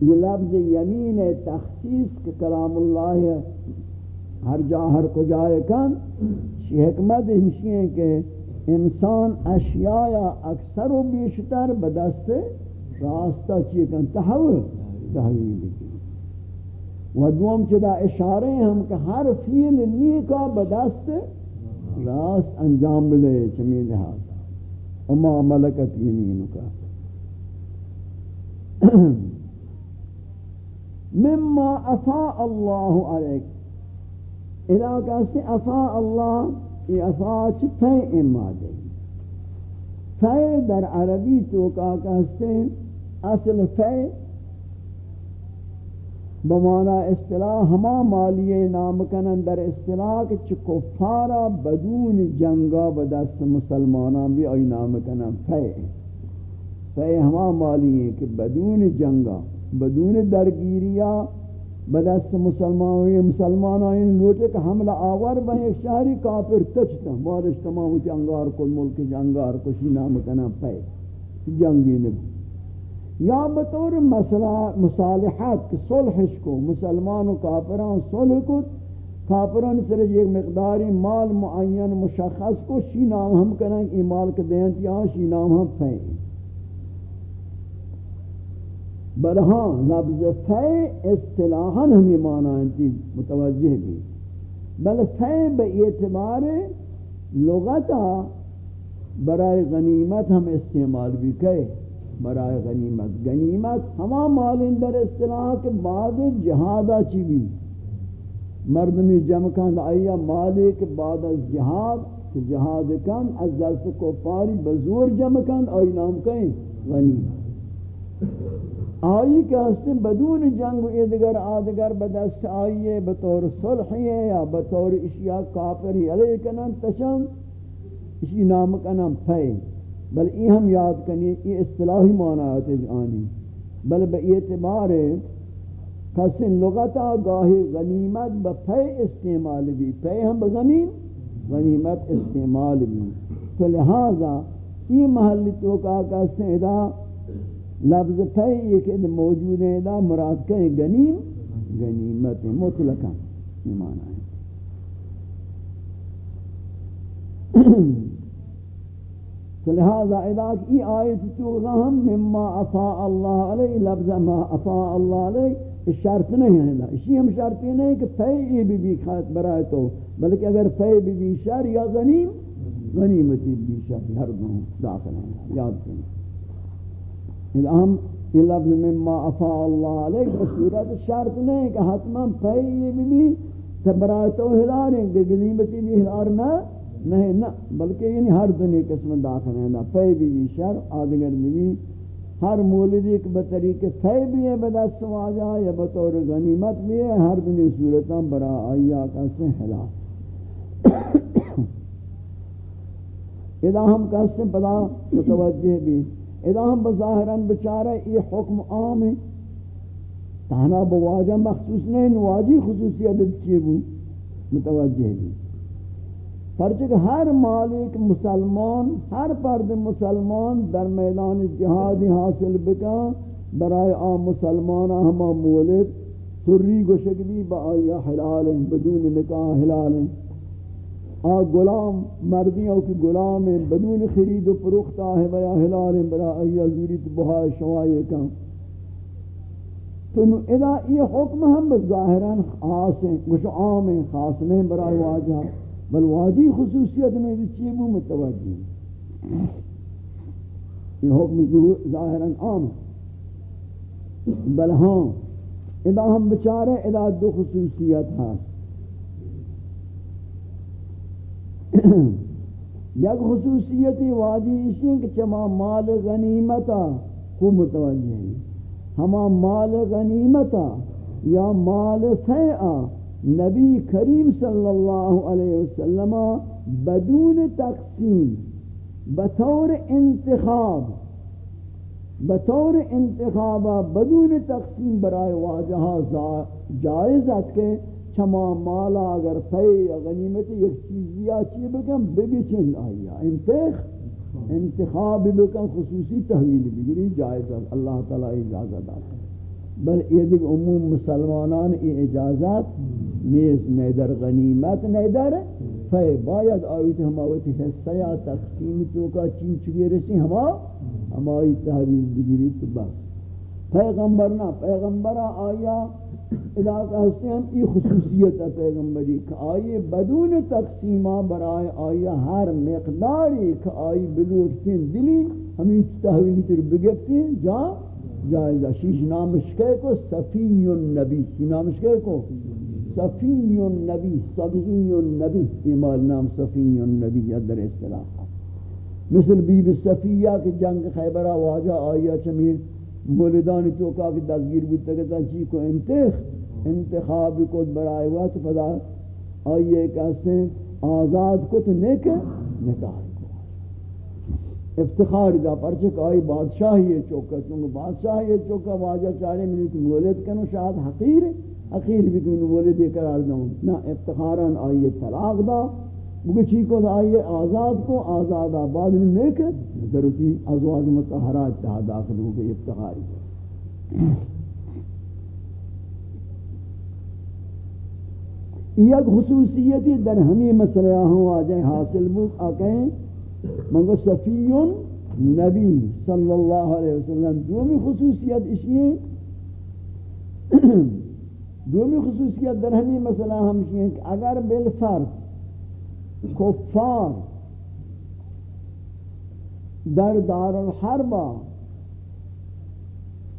یہ لفظ یمین تخصیص کے کلام اللہ ہر جا ہر کو جائے کن حکمت ہمشی ہے کہ انسان اشیاء اکثر و بیشتر بدست راستہ چیئے کن تحول، تحویل کی و دوم چدا اشارے ہم کہ ہر فیل نیکا بدست راست انجام بلے چمی لحاظا وما ملکت یمینکا مما افا اللہ علیک۔ اذا کہتے افا اللہ، یہ افا چھ پہ امادے فے در عربی تو کا کہتے ہیں اصل فے بمانا اصطلاح ہما مالیے نام کنن در اصطلاح کہ چھ کفارا بدون جنگا بدست مسلمانان بھی آئی نام کنن فے فے ہما مالی ہیں کہ بدون جنگا، بدون درگیریا بدست مسلمان ہوئی مسلمان آئین لوٹے کہ حملہ آور بہ ایک شہری کافر تچتا بارش تمام ہوتی انگار کو ملک جنگار کو شینا مکنا پے جنگی نبو۔ یا بطور مصالحات کہ صلحش کو مسلمان و کافران صلح کو، کافران سر ایک مقداری مال معین مشخص کو شی نام ہم کریں ای مال کے دینتی آن شی نام ہم پھیں برہاں لفظ فی اصطلاحاً ہمیں معنی تھی جی، متوجہ بھی۔ بل فی بے اعتبار لغتا برائے غنیمت ہم استعمال بھی کہے برائے غنیمت. غنیمت ہما مال اندر اصطلاح کے بعد جہادہ چی بھی. مردمی جمع کند آیا مالی کے بعد از جہاد، کہ جہاد کن از دست کو پاری بزور جمع کند آئی نام کہیں غنیمت. آئی کہ ہستے بدون جنگ ادگر آدگر بدست آئیے بطور صلحیے یا بطور اشیاء کافری علیہ کنن تشن اسی نام کنن پھئے بل ای ہم یاد کنی، ای اصطلاحی معنیات آنی بل بے اعتبار کسن لغتا گاہی غنیمت بپھئے استعمال بھی پھئے ہم بغنیم غنیمت استعمال بھی تو لہذا ای محلی توقع کسن ادا لفظ پئی کہ موجود ہے دا مراد کہیں غنیم، غنیمت مطلقا. ایمان ہے۔ لہذا إذا ای آیت تو ہم مما افا اللہ علیہ لفظ ما افا اللہ علیہ شرط نہیں ہے اسی ہم شرط نہیں کہ پئی بھی بھی خاص برائے تو بلکہ اگر پئی بھی بھی شر یا غنیم غنیمتی بھی شر ہر دو داخل ہیں یاد کریں ہم یہ لفظ مما افا اللہ علیہ بصورت شرط نہیں کہ حتما پہی یہ بھی بھی تبراتو ہلاریں کہ غنیمتی بھی ہلار نہ نہیں، نہ، بلکہ یعنی ہر دنیا قسم داخل ہے نا پہی بھی بھی شر آدگر بھی بھی ہر مولد ایک بطریق پہی بھی ہے بدست سواجہ یا بطور غنیمت بھی ہے، ہر دنیا صورتاں برا آئیا کسے ہلا اذا ہم کسے پدا متوجہ بھی۔ اذا ہم بظاہران بچارہ یہ حکم عام ہے۔ تانا بواجہ مخصوص نہیں واجی خصوصیت چیئے بو؟ متوجہ بھی۔ پرچک ہر مالک مسلمان، ہر پرد مسلمان در میدان جہادی حاصل بکا برای آم مسلمان ہما مولد سری گشکلی با آیا حلال بدون نکاح حلال آ غلام مردیوں کی غلام بدون خرید و فروختہ ہے بیا ہلال برا ایہ زوریت بہا شوائے کا تو اذا یہ حکم ہم ظاہرا خاص ہیں کچھ عام ہیں، خاص نہیں برائے واجہ بل واجی خصوصیت میں بھی چیز متوجہ یہ حکم ظاہرا عام بل ہاں اذا ہم بچارے، اذا دو خصوصیت ہاں۔ ہیں یک خصوصیتی واجی اسی کہ چما مال غنیمتا ہاں۔ کو متوجہ ہیں۔ ہما مال غنیمتا ہاں یا مال فیعہ نبی کریم صلی اللہ علیہ وسلم بدون تقسیم، بطور انتخاب بطور انتخاب بدون تقسیم برائے واجہا جائزت کے چما مالا اگر فی یا غنیمت یک چیزی آچی بکن بگی چند آیا انتخ، انتخاب بکن، خصوصی تحویل بگری جائز ہے اللہ تعالی اجازت آتا ہے بل یہ دیکھ عموم مسلمانان ای اجازت نیز نیدر غنیمت نیدر، فی باید آیت ہماوتی حصہ یا تقسیم تو کا چین چگی رسی ہما ہمائی تحویل بگری تو بس. پیغمبر نہ پیغمبر آیا علاقہ ہستے ہم ای خصوصیت ہے پیغمبری کہ آئی بدون تقسیمہ برائے آئی ہر مقداری کہ آئی بلوٹتیں دلی ہمیں تحویلی تر بگفتیں جا جائزہ شیش نامشکے کو؟ صفی النبی. شی نامشکے کو؟ صفی النبی صفی النبی ایمال نام صفی النبی در اصطلاح. مثل بیب صفیہ کی جنگ خیبرہ واجہ آئیہ چمیر مولدانی تو کا کہ دستگیر بودتا کہ چی کو انتخ، انتخاب کو برائے وقت پدا آئیے کہتے ہیں آزاد کو تو نیک نکاح کو. افتخار دا پرچک آئی بادشاہ یہ چوکا چونکہ بادشاہ یہ چوکا واجہ چارے ملی کہ مولد کنو شاید حقیر ہے حقیر بھی کہ مولد قرار دوں نا افتخاران آئی طلاق دا بگو چی کو دا آئی آزاد کو، آزاد آباد میں نیکر ضروری ازواج متحرات تہا داخل ہو گئی افتخاری۔ یک خصوصیتی در ہمیں مسئلہ ہوں، آجائیں حاصل بود آکہیں منگو صفیون نبی صلی اللہ علیہ وسلم دومی خصوصیت اشیئے دومی خصوصیت در ہمیں مسئلہ ہمشی ہیں کہ اگر بالفرد کفار در دار الحربہ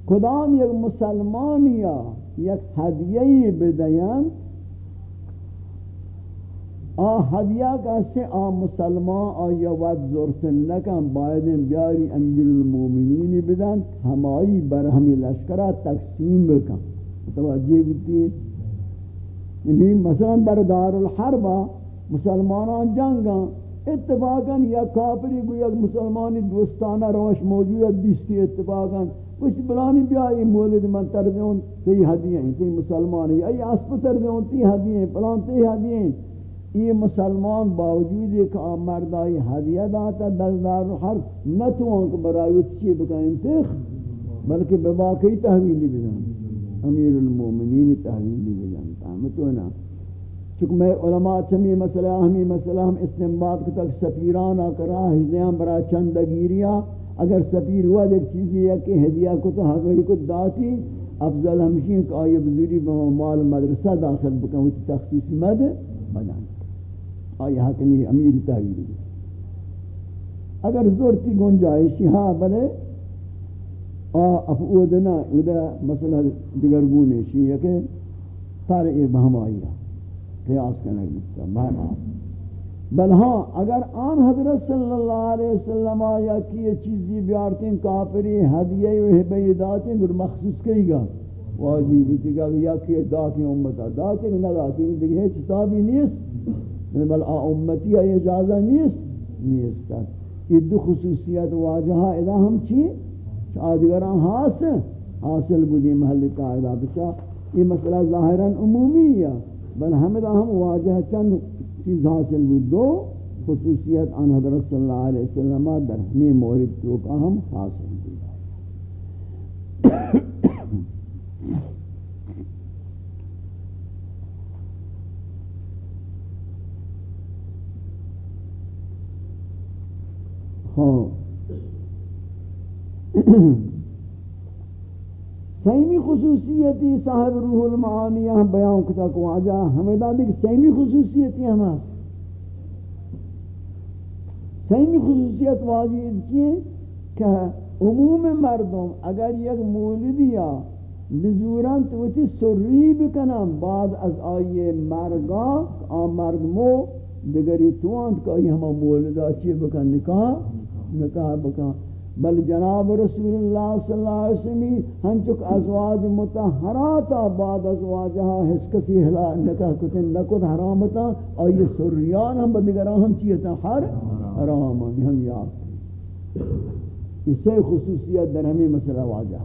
کدام یک مسلمان یا یک حدیعی بدیان آ ہدیہ کا سے آ مسلمان، آ یا ود زورتن لکن بایدن بیاری امیر المومنین بدن ہمائی برہمی لشکرہ تقسیم بکن. متوجہ بودتی یعنی مثلا در دار الحربہ مسلمانان جنگا اتفاقا یا کافری کو یک مسلمانی دوستانہ روش موجود ہے بیستی اتفاقا۔ کچھ بلانی بیائی مولد من تردیون تی حدیئیں تی مسلمانی ای اسپ تردیون تی حدیئیں پلان تی حدیئیں یہ مسلمان باوجود ایک مردائی حدیہ داتا دلدار ہر نتوان کو برای چی بکائیں؟ تخ بلکہ بباقی تحویلی بزن امیر المومنین تحویلی بزن تحمتونا چونکہ میں علماء چمی مسئلہ، ہمی مسئلہ، ہم استنباد کو تک سفیران آکرا حجدیان برای چندگیریا اگر سفیر ہوا ایک چیزی ہے کہ ہدیہ کو تو حقیقی کو داتی، افضل ہمشین کہ آئی بزوری مال مدرسہ داخل بکن ہوتی تخصیص مد بدن. آئی حق نہیں امیر تحویل دی اگر زورتی گنجائشی ہاں بلے افعودنا ادا مسئلہ دیگر گونے شی ہے کہ تارع بہم آئی قیاس کرنے گتا مانا بل ہاں اگر آن حضرت صلی اللہ علیہ وسلم آیا کی یہ چیزی بیارتیں کافری حدیعی و حبی داتیں گر مخصوص کئی گا واجبی تھی کہ یا کی داتیں امتا داتیں نہ داتیں دیکھ ہے چتابی نیست۔ یعنی بل امتی ای اجازہ نیست نیست یہ دو خصوصیت واجہا ادا ہم چی؟ آدگران حاصل حاصل بودی محل قائدہ بچا یہ مسئلہ ظاہرا عمومی ہے، بل ہم ادا ہم واجہ چند چیز حاصل بود۔ دو، خصوصیت ان حضرت صلی اللہ علیہ وسلم در ہمیں مورد تو کا ہم حاصل بود۔ ہاں سیمی خصوصیتی صاحب روح المعانی ہم بیان کتا کو آجا، ہمیں دادی کہ سیمی خصوصیتی ہم سیمی خصوصیت واجب کی کہ عموم مردم اگر یک مولدیا بزوران توتی سری بکنم بعد از آئیے مرگا آن مردمو دگری تواند کہ آئی ہما مولدہ چی بکن، نکاح نکاح بکا بل جناب رسول اللہ صلی اللہ علیہ وسلم ہم چک ازواج متحراتا بعد ازواجہا حس کسی حلا نکاح کتن نکت حرامتا اور یہ سریان ہم بدگران ہم چیتا حر حرامان ہم یاد یہ سے خصوصیت در ہمیں مسئلہ واجہ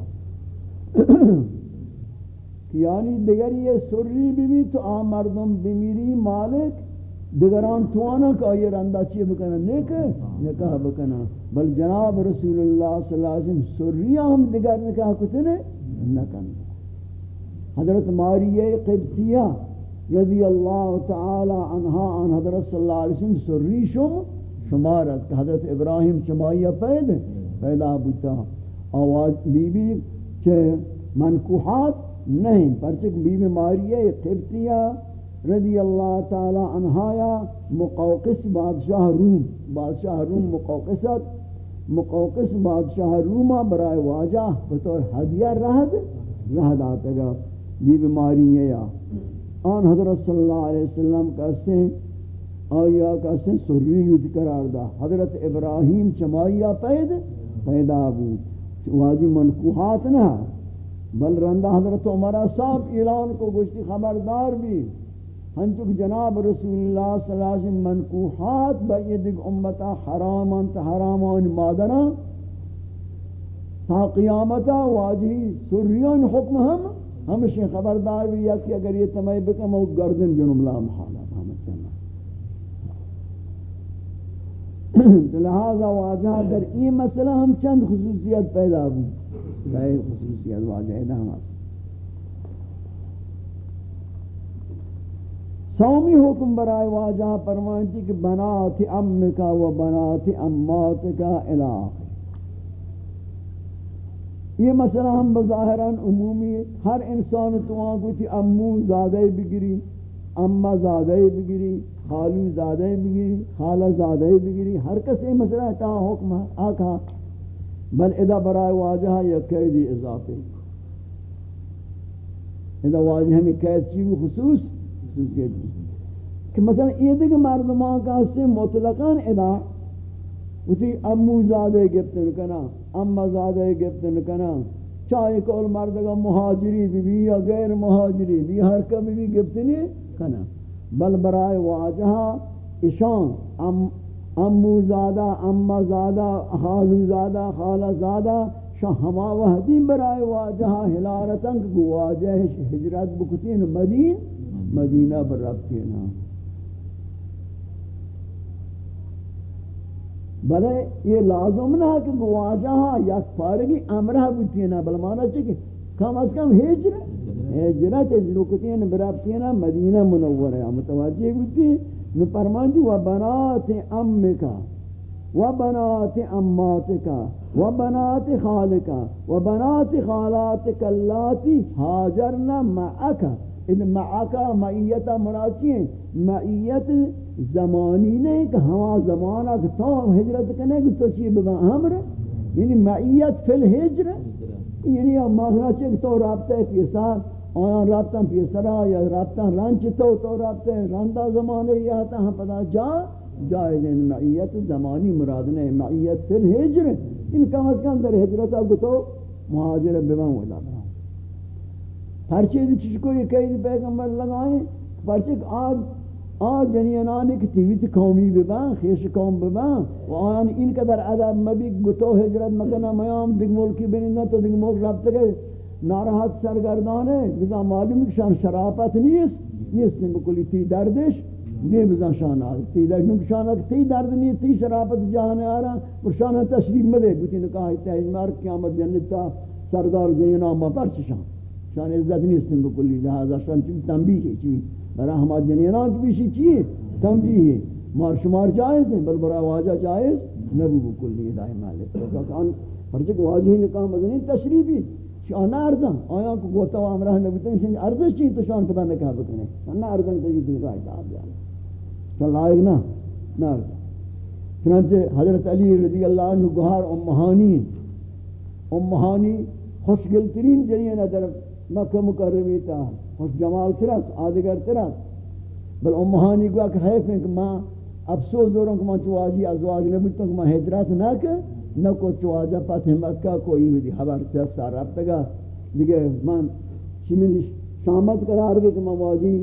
یعنی دیگر یہ سری بھی تو آ مردم بمیری مالک دیگران توانا کہ یہ رندہ چیئے بکنا نیکہ نکاح بکنا بل جناب رسول اللہ صلی اللہ علیہ وسلم سریہ ہم دیگر نکاح کتنے نکن. حضرت ماریہ قبطیہ رضی اللہ تعالی عنہا عن حضرت صلی اللہ علیہ وسلم سری شم شمارت کہ حضرت ابراہیم چمائیہ پید پیدا بوتا آواز بی بی چھے منکوحات نہیں پرچک بی بی ماریہ قبطیہ رضی اللہ تعالی عنہایا مقوقس بادشاہ روم بادشاہ روم مقوقست، مقوقس بادشاہ روما برائے واجہ بطور حدیہ رہد رہد آتا گا، بی بیماری ہے یا۔ آن حضرت صلی اللہ علیہ وسلم کہتے ہیں آیا کہتے ہیں سریت قرار دا۔ حضرت ابراہیم چمائیہ پید، پیدا بود۔ واجی منکوحات نہ، بل رندہ حضرت عمرہ صاحب اعلان کو گوشتی خبردار بھی۔ ہنچک جناب رسول اللہ صلی اللہ علیہ وسلم منکوحات بید امتا حرامان تا حرامان مادران تا قیامتا واجہی سریان حکم ہم ہمشہ خبردار بھی یا کہ اگر یہ تمہیں بکم وہ گردن جنم لا محالات ہمیں چلنا۔ لہذا واجہ در این مسئلہ ہم چند خصوصیت پیدا ہوں خصوصیت واجہ ہے ہم سومی حکم برائے واجہ فرمانتی کہ بنات امکا و بنات اماتکا الہ یہ مسئلہ ہم بظاہران عمومی ہر انسان تو ہاں آنکو تھی امو زادہ بگری، اما زادہ بگری، خالو زادہ بگری، خالہ زادہ بگری۔ ہر کس یہ مسئلہ تا حکم آکھا، بل ادا برائے واجہ یا قیدی اضافی ادا واجہ ہمیں قید چیو خصوص خصوصیت کہ مثلا یہ دیکھ مردمان کا اس سے مطلقاً ادا اسی امو زادے گفتن کنا اما زادے گفتن کنا چاہے کول مردگا مہاجری بھی بھی یا غیر مہاجری بھی ہر کمی بھی گفتنی کنا بل برائے واجہا اشان ام، امو زادہ اما زادہ خالو زادہ خالہ زادہ شاہ ہما وحدین برائے واجہا ہلارتاں کہ ہجرت بکتین مدین مدینہ پر رب نا بلے یہ لازم نہ کہ گواجہ یک فارغی امرہ بوتی نا، بل مانا چکے کم از کم ہجر ہجرت لوکتی نا برابتی نا مدینہ منور ہے متوجہ بوتی نو فرمان دی و بنات امکا، و بنات اماتکا، و بنات خالکا، و بنات خالاتک اللاتی حاجرنا معکا۔ ان معاکا معیت مناچی ہیں معیت زمانی نہیں کہ ہوا زمانہ کہ تو ہجرت کنے کہ تو چی بگا ہمر یعنی معیت فی الحجر۔ یعنی ماغنا چی کہ تو رابطہ پیسار آیا رابطہ پیسرا یا رابطہ رنچ تو تو رابطہ رندہ زمانے یا تا ہم پتا جا جائز ہیں یعنی معیت زمانی مراد نہیں معیت فی الحجر۔ ان کم از کم در حجرتا کو تو مہاجر بمان ولا بنا ہر چیز چیز کو یہ قید پیغمبر لگائیں پرچک آج آج جنینانی کی تیویت قومی ببان خیش قوم ببان و آن این قدر عدب مبی گتو حجرت مکنہ میام دیگ ملکی بنیدن تو دیگ ملک رابط گئے ناراحت سرگردان ہے، بزا معلوم کہ شان شرافت نیست نیست بکلی تی دردش نہیں بزا شان آگ تی درد نوک شان آگ تی درد نہیں تی شرافت جہانے آرہا پر شان تشریف مدے بوتی نکاہ اتحید مار، قیامت جنتا سردار زینہ ما پر چشان شان عزت نیستن بکلی لہذا شان چون تنبیه ہے چون برا ہما جنینان کی بیشی چیئے تنبیه ہے مار شمار جائز ہیں بل برا واجہ جائز نبو بکلی دائی مالک کان پرچک واجہی نکاح مدنی تشریفی شان ارزاں آیا کو گوتا و امرہ نبیتن شان ارزش چیئے تو شان پتہ نکاح بکنے شان ارزاں تجید نکاح اتحاب جانا شان لائق نا نا ارزاں چنانچہ حضرت علی رضی اللہ عنہ گوھار امہانی امہانی خوشگل ترین جنین در مکہ مکرمی تا، خوش جمال ترک آدگر ترک بل امہانی گویا کہ حیف ہے کہ ماں افسوس دوروں کہ ماں چواجی ازواج نبیتوں کہ ماں حجرات نہ کہ نہ کو چواجہ فتح مکہ کوئی بھی خبر چست سارا تگا دیگه من چیمین شامت قرار گئے کہ ماں واجی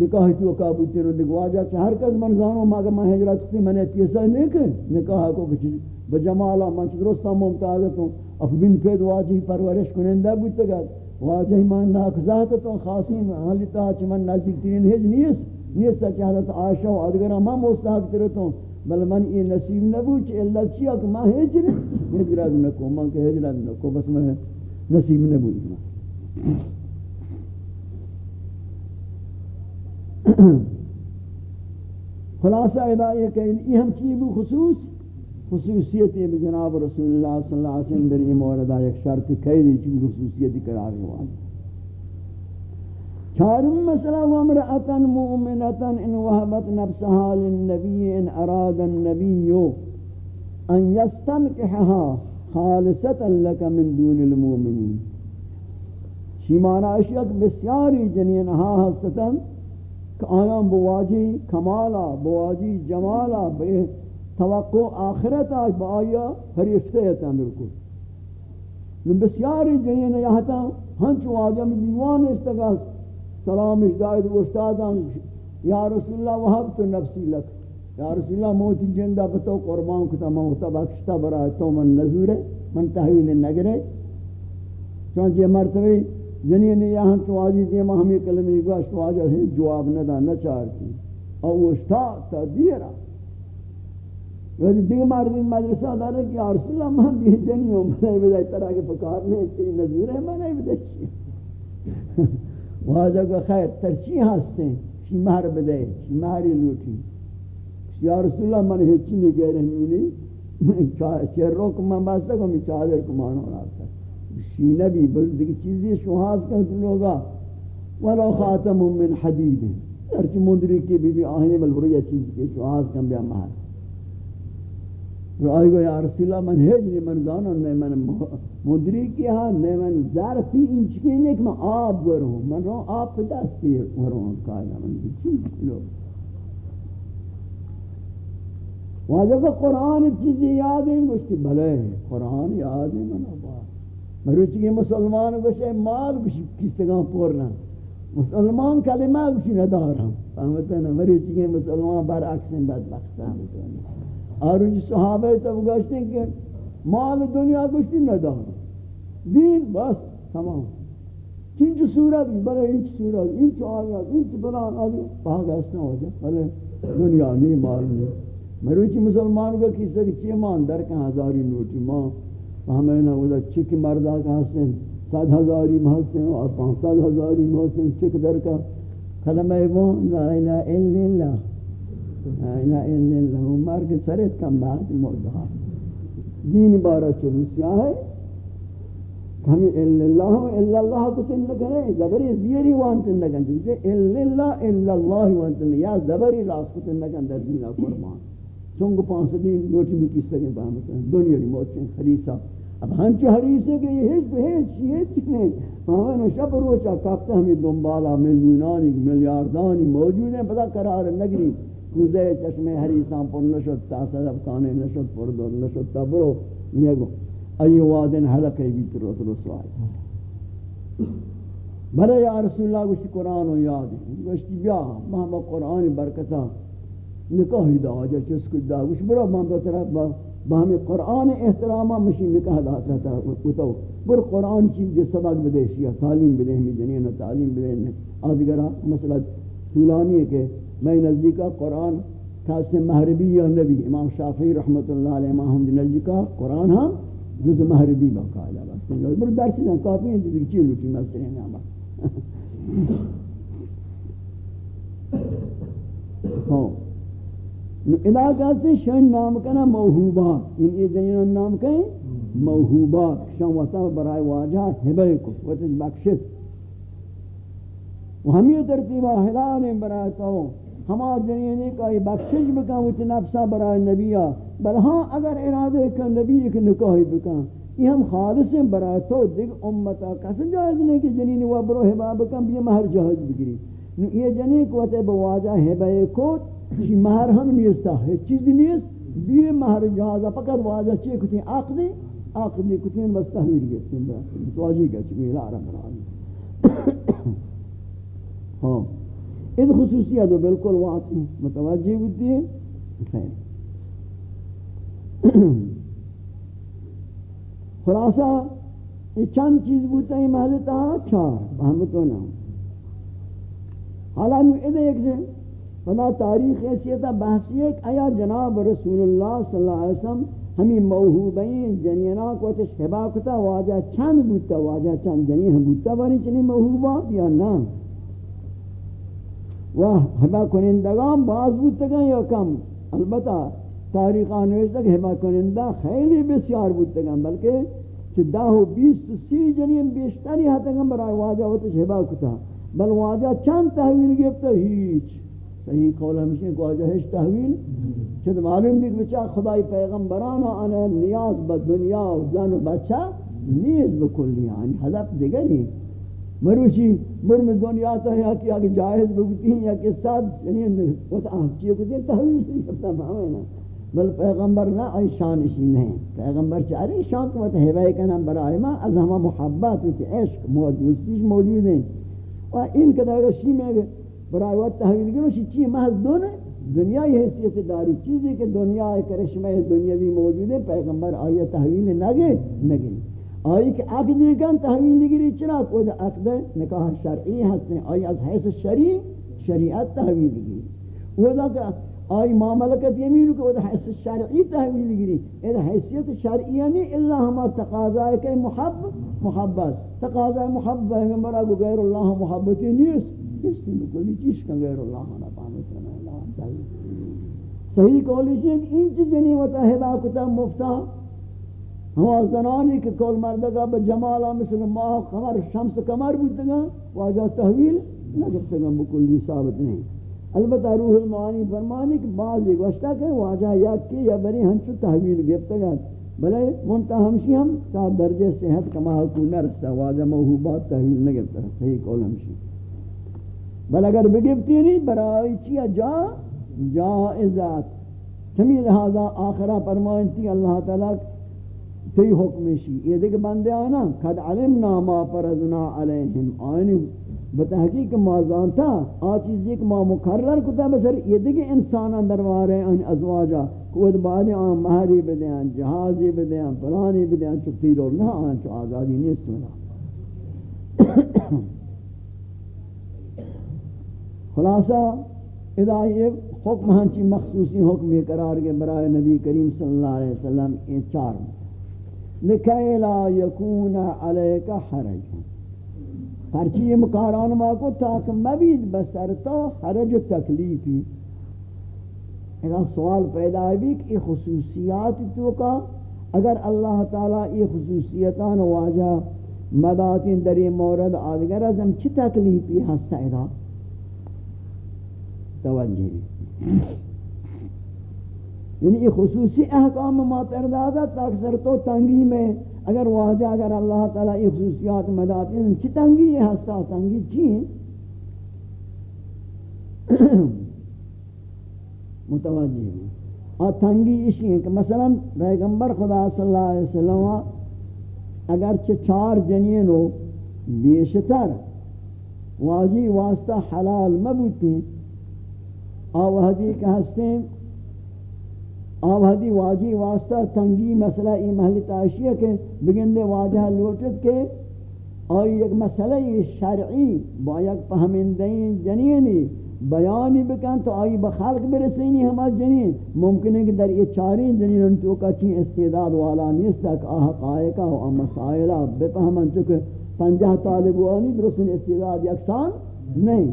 نکاح تو کابوتی رو دیگه واجہ چہر کس من زانو ماں کہ ماں حجرات کسی میں نے پیسہ نہیں کہ نکاح کو کچھ بجمالا، من چھ درستا ممتازت ہوں اف بن پید واجی پرورش کنندہ بودتا گا. واجہ من ناکزات تو خاصین حالی تا من نزدیک ترین ہج نیس نیس تا حضرت عائشہ و ادگر ما مستحق ترتوں بل من یہ نصیب نبو چ علت چیا کہ ما ہجر ہجرت نہ کو من کہ ہجرت نہ کو بس میں نصیب نبو خلاصہ ادا یہ کہ یہ ہم چیز خصوص؟ خصوصیت یہ جناب رسول اللہ صلی اللہ علیہ وسلم در یہ موردہ ایک شرط کئی دی چون خصوصیت قرار ہوا چارم مسئلہ وامرأتا مؤمنتا ان وحبت نفسها للنبی ان اراد النبی ان يستنكحها خالصتا لك من دون المؤمنین. شیمانا اشیاء بسیاری جنینہا ہستتا کہ آیاں بواجی کمالا، بواجی جمالا بے توقع آخرت آج با آیا فریفتے ہے بالکل۔ بسیاری جنین یہاں تا ہنچ واجم دیوان اشتگاس سلام اشدائد استادان یا رسول اللہ وحب تو نفسی لک۔ یا رسول اللہ موتی جندہ بتو قربان کتا موتا بخشتا برای تو من نظور ہے من تحویل نگرے۔ چونچہ مرتبہ جنین یہاں تو آجی دیما ہمیں کلمی گوش تو آجا جواب ندا نہ چاہتی او اشتا تا دیرا ویدی دیگه مردین مجلسہ دارے کہ رسول اللہ من بھی جنی ہوں میں بدائی طرح کے پکار نہیں تھی نظور ہے میں نہیں بدائی واجہ کو خیر ترچی ہستے ہیں شی مہر بدائی شی مہری لوٹی یا رسول اللہ من ہچی نہیں کہہ رہی نہیں چہر رو کو من باستا کو میں چادر کو مانو رہا شی نبی بل دیکھ چیزی شوہاز کرتے لوگا. ولو خاتم من حدید ہرچی مندری کی بی بی آہنی بل بریا چیز کے شوہاز کم بیا مہر رائے گو یا رسول اللہ، من ہیج نہیں من زانو نہیں من مدری کیا نہیں من ظرفی انچکی نہیں کہ من آب ورہوں من رو آب پہ دستی ورہوں کائلہ من چیز لوگ واجہ کو قرآن چیزیں یاد ہیں گوشتی بھلے قرآن یاد ہیں منا بات مروچی کے مسلمان گوشتے مال گوشتی کسگاں پورنا مسلمان کلمہ گوشتی ندارم فهمتا نا مروچی کے مسلمان برعکس بدبخت فهمتا اور ان صحابہ تب گوشتے کہ مال دنیا گوشتی ندارم دین بس تمام چنچ صورت بلے انچ صورت انچ آیات انچ بلان آدھی پاک اسنا ہو جا بلے دنیا نہیں مال نہیں مروچی مسلمان کا کسی کہ چی مان در کا ہزاری نوٹی ماں ہمیں نہ وہ چک مردہ کا حسن سات ہزاری محسن اور پانچ سات ہزاری محسن چک در کا کلمہ وہ لا الہ الا اللہ لا الہ الا مرگ سرت کم بعد مردہ دین بارہ چلو سیاہ ہے ہمیں الا اللہ الا اللہ کو تن لگنے زبری زیری وانتن لگن جو الا اللہ الا اللہ وانتن یا زبری راس کو تن لگن در دین قربان چونگ پانس دین نوٹی بھی کس سکیں پاہمتا دنیا لی موت چین خریصہ اب ہنچو حریصے کہ یہ ہیچ بہیچ ہیچ چکنے ہمیں شب روچا کافتا ہمیں دنبالا ملیونانی ملیاردانی موجود ہیں پتا قرار نگری کوزے چشمے حریصان پر نشد تا تاسد افکانے نشد پر دور نشد، تبرو یہ گو ای وادن حلقے بھی ترس رسوائی۔ بھلے یا رسول اللہ، گوشتی قرآن و یاد گوشتی بیا مہما قرآن برکتا۔ نکاحی دا آجا، چس کچھ دا۔ گوش برا من بطرف با ہمیں قرآن احترامہ مشی نکاح دا تا اتو بر قرآن چیز جس سبق بدے شیعہ تعلیم بدے ہمیں جنین تعلیم بدے آدھگرہ مسئلہ طولانی ہے کہ میں نزدیکہ قرآن خاص محربی یا نبی، امام شافعی رحمت اللہ علیہ امام حمد نزدیکہ قرآن ہاں جز محربی باقاعدہ بس بر درسی دن کافی ہیں دیکھ چیز لوٹی مستر ہیں نعمہ ہاں۔ علاقہ سے شن نام کنا موہوبات، ان یہ جنین نام کہیں موہوبات شن وطا برای واجہ حبے کو وطا بخشت۔ و ہم یہ ترتیبہ حلال برای تو ہما جنین کا یہ بخشش بکن وطا نفسا برای نبیہ۔ بل ہاں اگر ارادے کا نبی ایک نکاہی بکن۔ یہ ہم خالص ہیں برای تو دیکھ امتا کسا جائز نہیں کہ جنین و برو حبا بکن بھی مہر جہاز بگری۔ یہ جنین کو وطا بواجہ حبے کو چی مہر ہم نیستا ہے چیز نیست۔ دیئے مہر جہازہ فقط واجہ چی کتیں عقدی عقدی کتیں بس تحویل گئے متواجی گئے چی میلا رب ہاں۔ ان خصوصیت بالکل واضح متوجہ ہوتی ہے خیر۔ خلاصہ، یہ چند چیز بوتا ہے محلتا چار اچھا، ہم تو نہ حالا نو ادھے ایک سے فلا تاریخ حیثیت بحثی ہے کہ آیا جناب رسول اللہ صلی اللہ علیہ وسلم ہمیں موہوبین جنینا کو تشہبا کتا، واجہ چند بوتا، واجہ چند جنین ہم بوتا بانی چنی موہوبا یا نا وہ ہبا کنندگان باز بوتا یا کم؟ البتہ تاریخ آنویش تک ہبا کنندہ خیلی بسیار بوتا گا بلکہ چھ داہو بیس سی جنین بیشتری حتی برای واجہ و تشہبا کتا. بل واجہ چند تحویل گفتا ہیچ صحیح قول ہمشہ کو آجہش تحویل. چھت معلوم بھی کہ بچہ خدای پیغمبرانا آنا نیاز با دنیا و زن و بچہ نیز بکلی یعنی حضب دیگری. مروچی مرم دنیا تا ہے کہ اگر جائز بکتی ہیں، یا کہ ساتھ یعنی وہ تو آپ چیئے کہتے تحویل نہیں کرتا بھاوے نا۔ بل پیغمبر نہ آئی شان اسی نہیں پیغمبر چاہرے شان کو تو حبائی کا نام برائے ما، از ہما محبت ہوتی، عشق موجود موجود ہیں۔ و این که در شی میں برای وقت تحویل گرو شی چی محض دو نے دنیا یہ حیثیت داری، چیزی کہ دنیا کرشمہ دنیاوی موجود ہے پیغمبر آیا تحویل نگے نگے۔ آئی کہ عقد کن تحویل گری چرا کود عقد نکاح شرعی ہستیں آئی از حیث شرعی شریعت تحویل گری وہ کہ آئی معاملکت یمین کو دا حیث شرعی تحویل گری اذا حیثیت شرعی نہیں، اللہ ہما تقاضا ہے کہ محب محبت۔ تقاضا محبت ہے کہ مرا غیر اللہ محبتی نیست اس نے کوئی چیز کا غیر اللہ نہ پانے چنا اللہ تعالی صحیح قولی چیز ان چیزیں ہوتا ہے با کتاب مفتہ ہوا زنانی کہ کول مردگا بجمالا مثل ماہ قمر، شمس قمر بودتگا واجہ تحویل نگفتگا بکلی ثابت نہیں البتہ روح المعانی فرمانی کہ بعض ایک وشتا کہ واجہ یک کی یا بری ہنچو تحویل گفتگا بلے منتا ہمشی ہم تا درجہ صحت کما حکو نرسا واجہ موہوبات تحویل نگفتا صحیح قول ہمشی بل اگر بگفتی نہیں برائی چیا جا؟ جائزات چمی لہذا آخرہ فرمائنتی اللہ تعالیٰ تی حکم شی یہ دیکھ بندے آنا قد علمنا ما فرضنا علیہم آئینی بتحقیق ما زانتا آ چیز ایک ما مقرر کتا بسر یہ دیکھ انسان اندروارے ان ازواجا کود بعد آن مہری بدیان جہازی بدیان پلانی بدیان چکتی رو نہ آن چو آزادی نیست منا خلاصہ ادا یہ حکم ہنچی مخصوصی حکم قرار کے برائے نبی کریم صلی اللہ علیہ وسلم یہ چار میں لکی لا یکون علیک حرج. پرچی مکاران ما کو تاک مبید بسر تو حرج و تکلیفی. اذا سوال پیدا بھی کہ یہ خصوصیات تو کا اگر اللہ تعالی یہ خصوصیتان واجہ مداتین در مورد آدگر ازم چی تکلیفی ہستا ادا توجہ. یعنی یہ خصوصی احکام ما پردازت اکثر تو تنگی میں۔ اگر واجہ، اگر اللہ تعالی یہ خصوصیات مدات ہیں، چی تنگی یہ ہستا؟ تنگی چی ہیں؟ متوجہ ہیں۔ اور تنگی اسی ہیں کہ مثلا پیغمبر خدا صلی اللہ علیہ وسلم اگرچہ چار جنین ہو بیشتر واجی واسطہ حلال مبوتی آوہدی کہ ہستیں آوہدی واجی واسطہ تنگی مسئلہ ای محلی تاشیہ کے بگندے واجہ لوٹت کے اور ایک مسئلہ شرعی با یک پہمندین جنینی بیانی بکن تو آئی بخلق برسینی ہما جنین ممکن ہے کہ در یہ چارین جنین انتو کا چین استعداد والا نیست تک آہ قائقہ و آہ مسائلہ بپہمن چکے پنجہ طالب وانی درست استعداد یکسان نہیں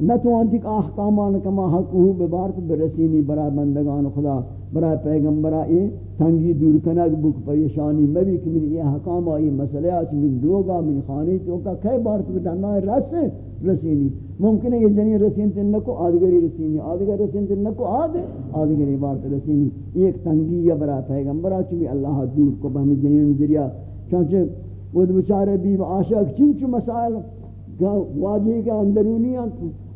نہ تو انتک احکامان کما حق ہو ببارت برسینی برای بندگان خدا برای پیغمبرہ یہ تنگی دور کنگ بک پریشانی مبی کہ من یہ حکام آئی مسئلہ آچ، من دوگا من خانی چوکا کئی بار تو بٹھنا ہے رس، رسینی. ممکن ہے یہ جنی رسین تن نکو، آدگری رسینی. آدگر رسین تن نکو، آد، آدگری بار تو رسینی. ایک تنگی یا برای پیغمبرہ چوی اللہ دور کو بہمی جنین ذریعہ. چونچہ وہ بچارے بیب عاشق چنچو مسائل واجی کا اندرونیاں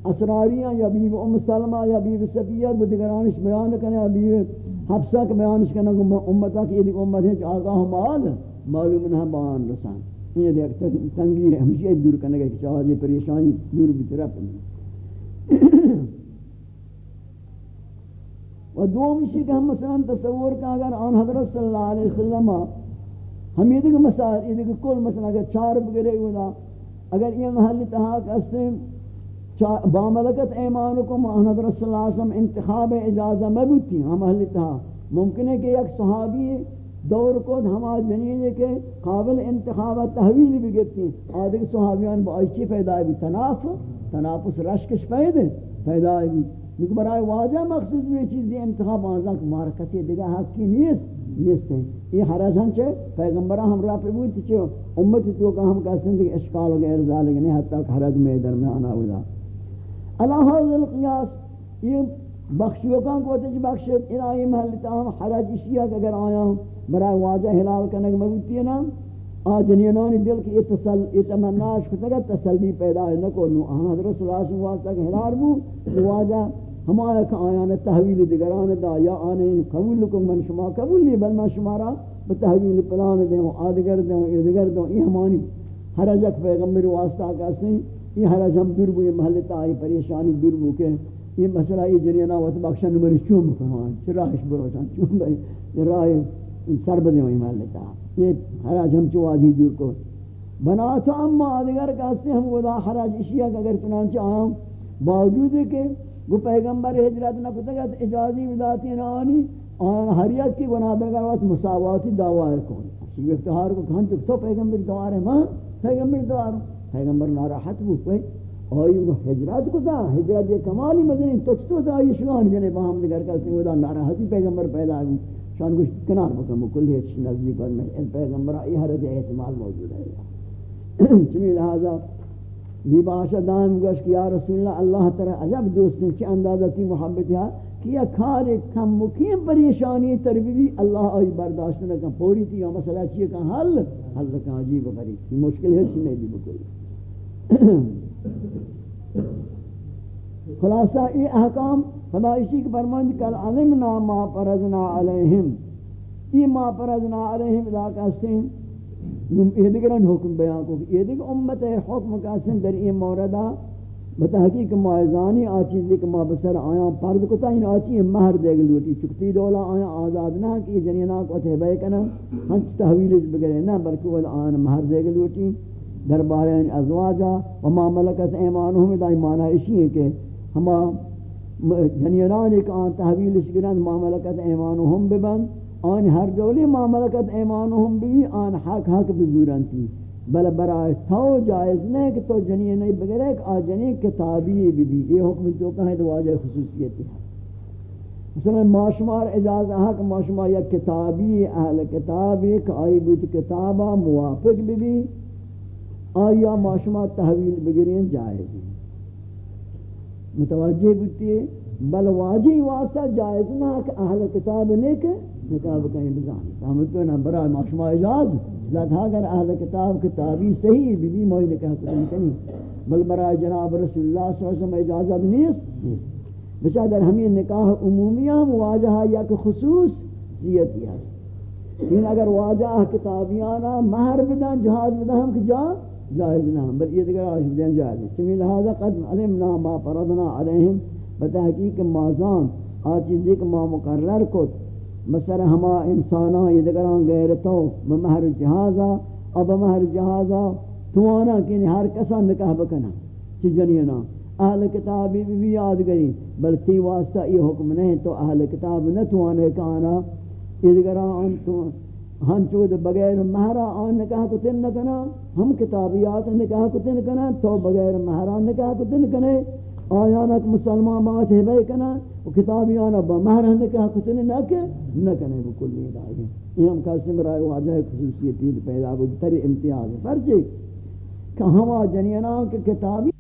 اسراریاں یا بیب ام سلمہ یا بیب صفیہ بدگرانش بیان کرنے، یا بیب حفصہ کے بیانش کرنے امتہ کی ایک امت ہے کہ آگاہ مال، معلوم نہ بیان رسان۔ یہ دیکھ تنگی ہے ہمشہ دور کرنے گا کہ چاہے پریشانی دور بھی طرف و دوم اسی کہ ہم مثلا تصور کا اگر آن حضرت صلی اللہ علیہ وسلم، ہم یہ دیکھ مسائل یہ دیکھ کل مثلا اگر چار بگرے ہونا اگر یہ محل تحاق اسم با ملکت ایمانکم احمد رسول اللہ علیہ وسلم انتخاب اجازہ مبوتی ہم اہل تہا ممکن ہے کہ ایک صحابی دور کو ہما جنین کے قابل انتخاب تحویل بھی گفتی آدھے صحابیان با ایچی پیدا بھی تناف تنافس رشکش پیدا پیدا بھی لیکن برای واجہ مقصود بھی چیزی انتخاب آزان کہ مارا کسی دیگا حق کی نیست نیست ہیں یہ حرج ہم چھے پیغمبرہ ہم راہ پر بوئی چھے امتی تو کہ ہم کہتے ہیں کہ اشکال و غیر ذالک نہیں، حتی کہ حرج میں درمیانا ہوئی اللہ حاضر القیاس یہ بخشیوکان کو تجھ بخشت الہی محلتا ہم حرج اشیاء اگر آیا ہوں برای واجہ حلال کنگ مگوتی ہے نا آجنینانی دل کی اتسل اتمناش کو کتگا تسلی پیدا ہے نکو نو احمد رسول اللہ صلی اللہ علیہ وسلم حلال بو واجہ ہمارا کہ آیان تحویل دگران دا یا آنے قبول لکم من شما قبول نہیں بل میں شمارا بتحویل پلان دیں آدگر دیں ادگر دیں یہ ہمانی حرجک پیغمبر واسطہ کا سیں یہ حرج ہم دور بو یہ محل تا پریشانی دور بو کہ یہ مسئلہ یہ جنینا وقت بخشن نمبر چوم بکنوان چراہش بروشان چوم بھائی یہ راہ سر بدے ہوئی محل تا۔ یہ حرج ہم چواجی دور کو۔ بنا تو اما آدھگر کہتے ہم ودا حرج اشیاء اگر چنانچہ آہم باوجود ہے کہ وہ پیغمبر حجرت نہ کتا گا اجازی وداتی نہ آنی، آن ہر یک کی گناہ درگاہ وقت مساواتی دعوی کون شیف افتحار کو کہاں چک تو پیغمبر دوار ہے ماں، پیغمبر دوار پیغمبر ناراحت بو کوئی آئی وہ حجرت کو دا حجرت یہ کمالی مدنی تو چطو دا یہ شگان جنے باہم نگر کسی وہ دا ناراحتی پیغمبر پیدا ہوئی شان کچھ کنار بکم کل ہیچ نزدیک اور میں پیغمبر آئی حرج احتمال موجود ہے چمی لہذا بی باشا دائم گوش کہ یا رسول اللہ اللہ تعالی عجب دوستن چی اندازہ اندازتی محبت ہے کہ یہ کار کم مکیم پریشانی تربیبی اللہ آئی برداشت نہ کن پوری تھی یا مسئلہ چیئے کن حل؟ حل کن عجیب بری مشکل ہے سنے دی بکل خلاصہ، یہ احکام خدا اسی کے فرماند کل علمنا ما پرزنا علیہم، یہ ما پرزنا علیہم علاقہ سے یہ دیگران حکم بیان کو یہ دیگر امت حکم کا سن در این موردہ، بتحقیق معاذانی آ چیزی کہ ما بسر آیا فرض کو تا این آچی مہر دے گلوٹی، چکتی دولا آیا آزاد نہ کہ جنینا کو تہبے کنا ہنچ تحویل بگرے نہ، بلکہ وہ آن مہر دے گلوٹی۔ دربار یعنی ازواجا و ما ملکت ایمانہم دا معنی اسی ہے کہ ہما جنیران ایک آن تحویل شگران ما ملکت ایمانہم ببند. آن ہر جولی ما معاملکت ایمانہم بھی آن حق حق بزورن تھی بل برای تو جائز نہیں کہ تو جنی نہیں بگرے کہ آ جنی کتابی بھی بھی یہ حکم تو کہیں تو واجہ خصوصیت ہے. مثلا معاشمار اجاز حق معاشمار یا کتابی، اہل کتابی کہ آئی بیت کتابہ موافق بھی بھی آیا معاشمار تحویل بگرین جائز ہے۔ متوجہ بیتی ہے بل واجی واسطہ جائز نہ کہ اہل کتاب نے کہ نکاح بکہیں بزانی سامت نہ برای معشمہ اجاز لذا ہاں اگر اہل کتاب کتابی صحیح بھی بھی موئی نکاح کتنی کنی بل برای جناب رسول اللہ صلی اللہ علیہ وسلم اجازت نیست بچہ در ہمیں نکاح عمومیہ مواجہہ یا کہ خصوص سیتی ہے لیکن اگر واجہ کتابیانا مہر بدن، جہاز بدن، ہم کہ جا جائز نہ بل یہ دیگر آج بدن جائز ہے۔ چمی لہذا قد علمنا ما پردنا علیہم بتحقیق مازان آ چیزی کہ ما مقرر کت۔ مثلا ہما انسانا یہ دگران غیرتو بمہر جہازا اب بمہر جہازا توانا کہ یعنی ہر کسا نکاح بکنا چی جنینا اہل کتابی بھی, یاد گئی بلکہ واسطہ یہ حکم نہیں تو اہل کتاب نہ توانے کانا۔ یہ دگران ہم چود بغیر مہرہ آن نکاح کو تن نکنا ہم کتابیات نکاح کو تن کنا، تو بغیر مہرہ نکاح کو تن کنے۔ آیانک مسلمان بات ہے بے کنا و کتابیانا با مہر ہندے کہا کتنے نہ کہ نہ کنے بکلی دائیں یہ ہم کہتے ہیں برای واجہ خصوصیتی پیدا بکتری امتیاز ہے۔ پرچے کہ ہوا جنینا کہ کتابی